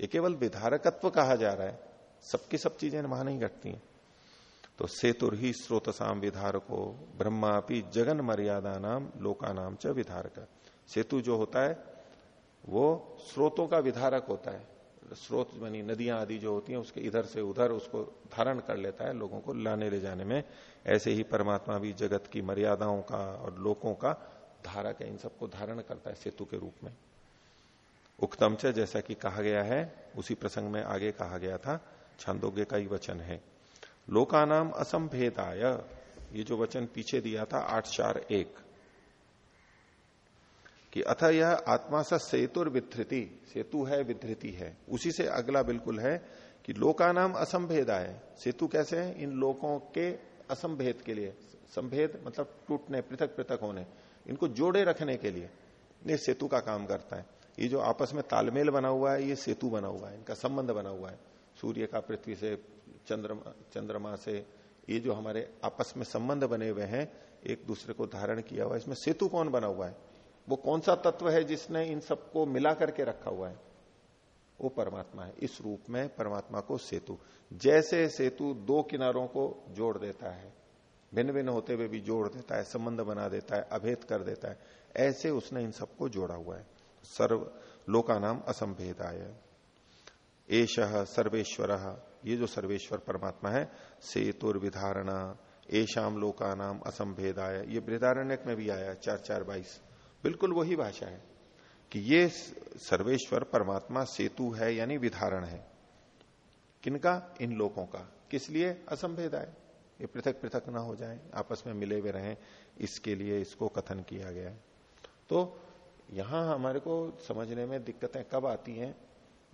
ये केवल विधारकत्व कहा जा रहा है। सबकी सब चीज़ें वहाँ नहीं घटती हैं। तो सेतुर ही स्रोतसाम विधारको, ब्रह्मापि जगन मर्यादा नाम लोका नाम च विधारक। सेतु जो होता है, वो स्रोतों का विधारक होता है। स्रोत बनी नदियाँ आदि जो होती हैं, उसके इधर से उधर उसको धारण कर लेता है लोगों को लाने ले जाने में। ऐसे ही परमात्मा भी जगत की मर्यादाओं का और लोगों का धारक है, इन सबको धारण करता है सेतु के रूप में। उक्तम च, जैसा कि कहा गया है, उसी प्रसंग में आगे कहा गया था, छंदोग्य का ही वचन है। लोका नाम असंभेदाय, ये जो वचन पीछे दिया था, आठ चार एक। कि अथ यह आत्मा सा सेतुर विधृति सेतु है, विधृति है। उसी से अगला बिल्कुल है कि लोका नाम असंभेदा है सेतु कैसे? है इन लोगों के असंभेद के लिए। संभेद मतलब टूटने, पृथक पृथक होने। इनको जोड़े रखने के लिए। ये सेतु का काम करता है। ये जो आपस में तालमेल बना हुआ है, ये सेतु बना हुआ है। इनका संबंध बना हुआ है। सूर्य का, पृथ्वी से, चंद्रमा चंद्रमा से ये जो हमारे आपस में संबंध बने हुए हैं, एक दूसरे को धारण किया हुआ है। इसमें सेतु कौन बना हुआ है? वो कौन सा तत्व है जिसने इन सबको मिला करके रखा हुआ है? वो परमात्मा है। इस रूप में परमात्मा को सेतु। जैसे सेतु दो किनारों को जोड़ देता है भिन्न भिन्न होते हुए भी जोड़ देता है, संबंध बना देता है, अभेद कर देता है, ऐसे उसने इन सबको जोड़ा हुआ है। सर्व लोका नाम असंभेदाय। एश सर्वेश्वर। ये जो सर्वेश्वर परमात्मा है, सेतुर्विधारणा एशाम लोका नाम असंभेदाय। ये बृदारण्यक में भी आया चार चार बाईस। बिल्कुल वही भाषा है कि ये सर्वेश्वर परमात्मा सेतु है यानी विधारण है। किनका? इन लोगों का। किस लिए? असंभेदाय ये पृथक पृथक ना हो जाए, आपस में मिले हुए रहें, इसके लिए इसको कथन किया गया है। तो यहाँ हमारे को समझने में दिक्कतें कब आती हैं?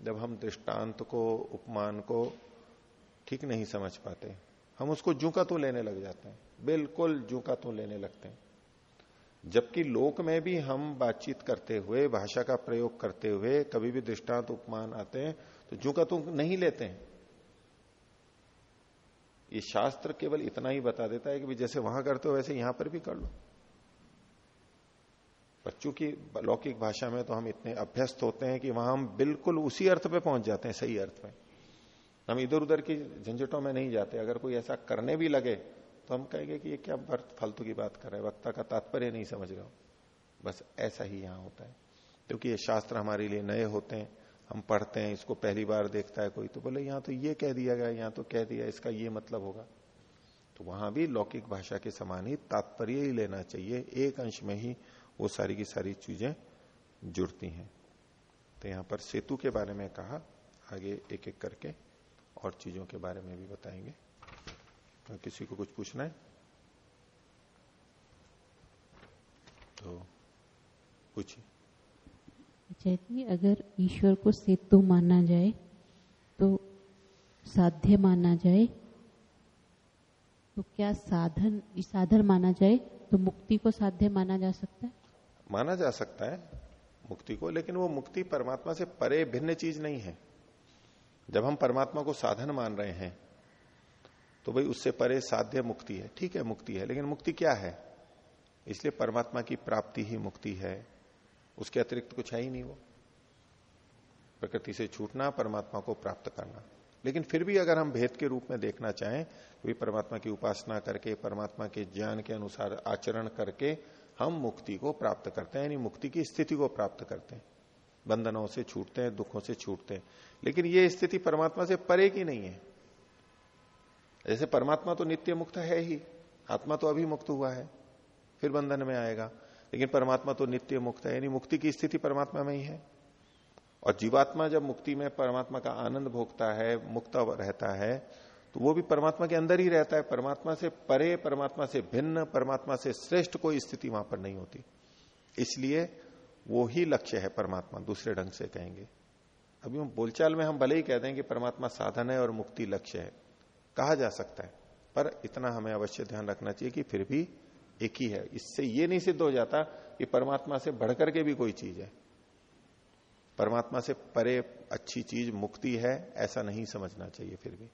जब हम दृष्टांत को, उपमान को ठीक नहीं समझ पाते। हम उसको जूका तो लेने लग जाते हैं। बिल्कुल जूका तो लेने लगते हैं। जबकि लोक में भी हम बातचीत करते हुए, भाषा का प्रयोग करते हुए कभी भी दृष्टांत उपमान आते हैं तो जो का तुम नहीं लेते हैं। ये शास्त्र केवल इतना ही बता देता है कि जैसे वहाँ करते हो, वैसे यहाँ पर भी कर लो। बच्चों की लौकिक भाषा में तो हम इतने अभ्यस्त होते हैं कि वहाँ हम बिल्कुल उसी अर्थ पे पहुँच जाते हैं, सही अर्थ में। हम इधर उधर की झंझटों में नहीं जाते। अगर कोई ऐसा करने भी लगे तो हम कहेंगे कि ये क्या बर्थ फालतू की बात कर रहे हैं? वक्ता का तात्पर्य नहीं समझ रहे हो? बस ऐसा ही यहाँ होता है। क्योंकि ये शास्त्र हमारे लिए नए होते हैं, हम पढ़ते हैं, इसको पहली बार देखता है कोई तो बोले, यहाँ तो ये कह दिया गया, यहाँ तो कह दिया, इसका ये मतलब होगा। तो वहाँ भी लौकिक भाषा के समान ही तात्पर्य ही लेना चाहिए। एक अंश में ही वो सारी की सारी चीज़ें जुड़ती हैं। तो यहाँ पर सेतु के बारे में कहा, आगे एक एक करके और चीज़ों के बारे में भी बताएँगे। किसी को कुछ पूछना है? तो पूछिए। अगर ईश्वर को सेतु माना जाए तो साध्य माना जाए तो क्या साधन साधन माना जाए तो मुक्ति को साध्य माना जा सकता है? माना जा सकता है मुक्ति को लेकिन वो मुक्ति परमात्मा से परे भिन्न चीज़ नहीं है। जब हम परमात्मा को साधन मान रहे हैं तो भाई उससे परे साध्य मुक्ति है। ठीक है, मुक्ति है। लेकिन मुक्ति क्या है? इसलिए परमात्मा की प्राप्ति ही मुक्ति है। उसके अतिरिक्त कुछ है ही नहीं वो। प्रकृति से छूटना, परमात्मा को प्राप्त करना। लेकिन फिर भी अगर हम भेद के रूप में देखना चाहें तो भी परमात्मा की उपासना करके, परमात्मा के ज्ञान के अनुसार आचरण करके हम मुक्ति को प्राप्त करते हैं, यानी मुक्ति की स्थिति को प्राप्त करते हैं। बंधनों से छूटते हैं, दुखों से छूटते हैं। लेकिन ये स्थिति परमात्मा से परे की नहीं है। जैसे परमात्मा तो नित्य मुक्त है ही, आत्मा तो अभी मुक्त हुआ है, फिर बंधन में आएगा। लेकिन परमात्मा तो नित्य मुक्त है, यानी मुक्ति की स्थिति परमात्मा में ही है। और जीवात्मा जब मुक्ति में परमात्मा का आनंद भोगता है, मुक्त रहता है तो वो भी परमात्मा के अंदर ही रहता है। परमात्मा से परे, परमात्मा से भिन्न, परमात्मा से श्रेष्ठ कोई स्थिति वहाँ पर नहीं होती। इसलिए वो ही लक्ष्य है परमात्मा, दूसरे ढंग से कहेंगे। अभी हम बोलचाल में हम भले ही कहते हैं कि परमात्मा साधन है और मुक्ति लक्ष्य है। कहा जा सकता है। पर इतना हमें अवश्य ध्यान रखना चाहिए कि फिर भी एक ही है। इससे ये नहीं सिद्ध हो जाता कि परमात्मा से बढ़कर के भी कोई चीज़ है। परमात्मा से परे अच्छी चीज़ मुक्ति है, ऐसा नहीं समझना चाहिए फिर भी।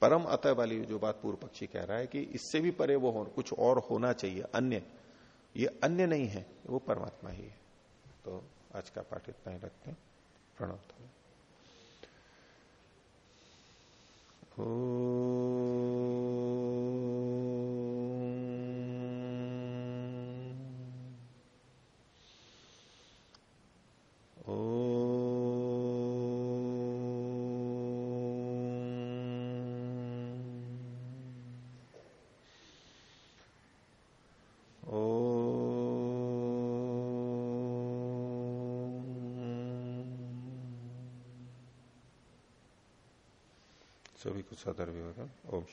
परम अतः वाली जो बात पूर्व पक्षी कह रहा है कि इससे भी परे वो हो कुछ और होना चाहिए, अन्य। ये अन्य नहीं है, वो परमात्मा ही है। तो आज का पाठ इतना ही रखते हैं। प्रणव सभी को सदर विवरण ओम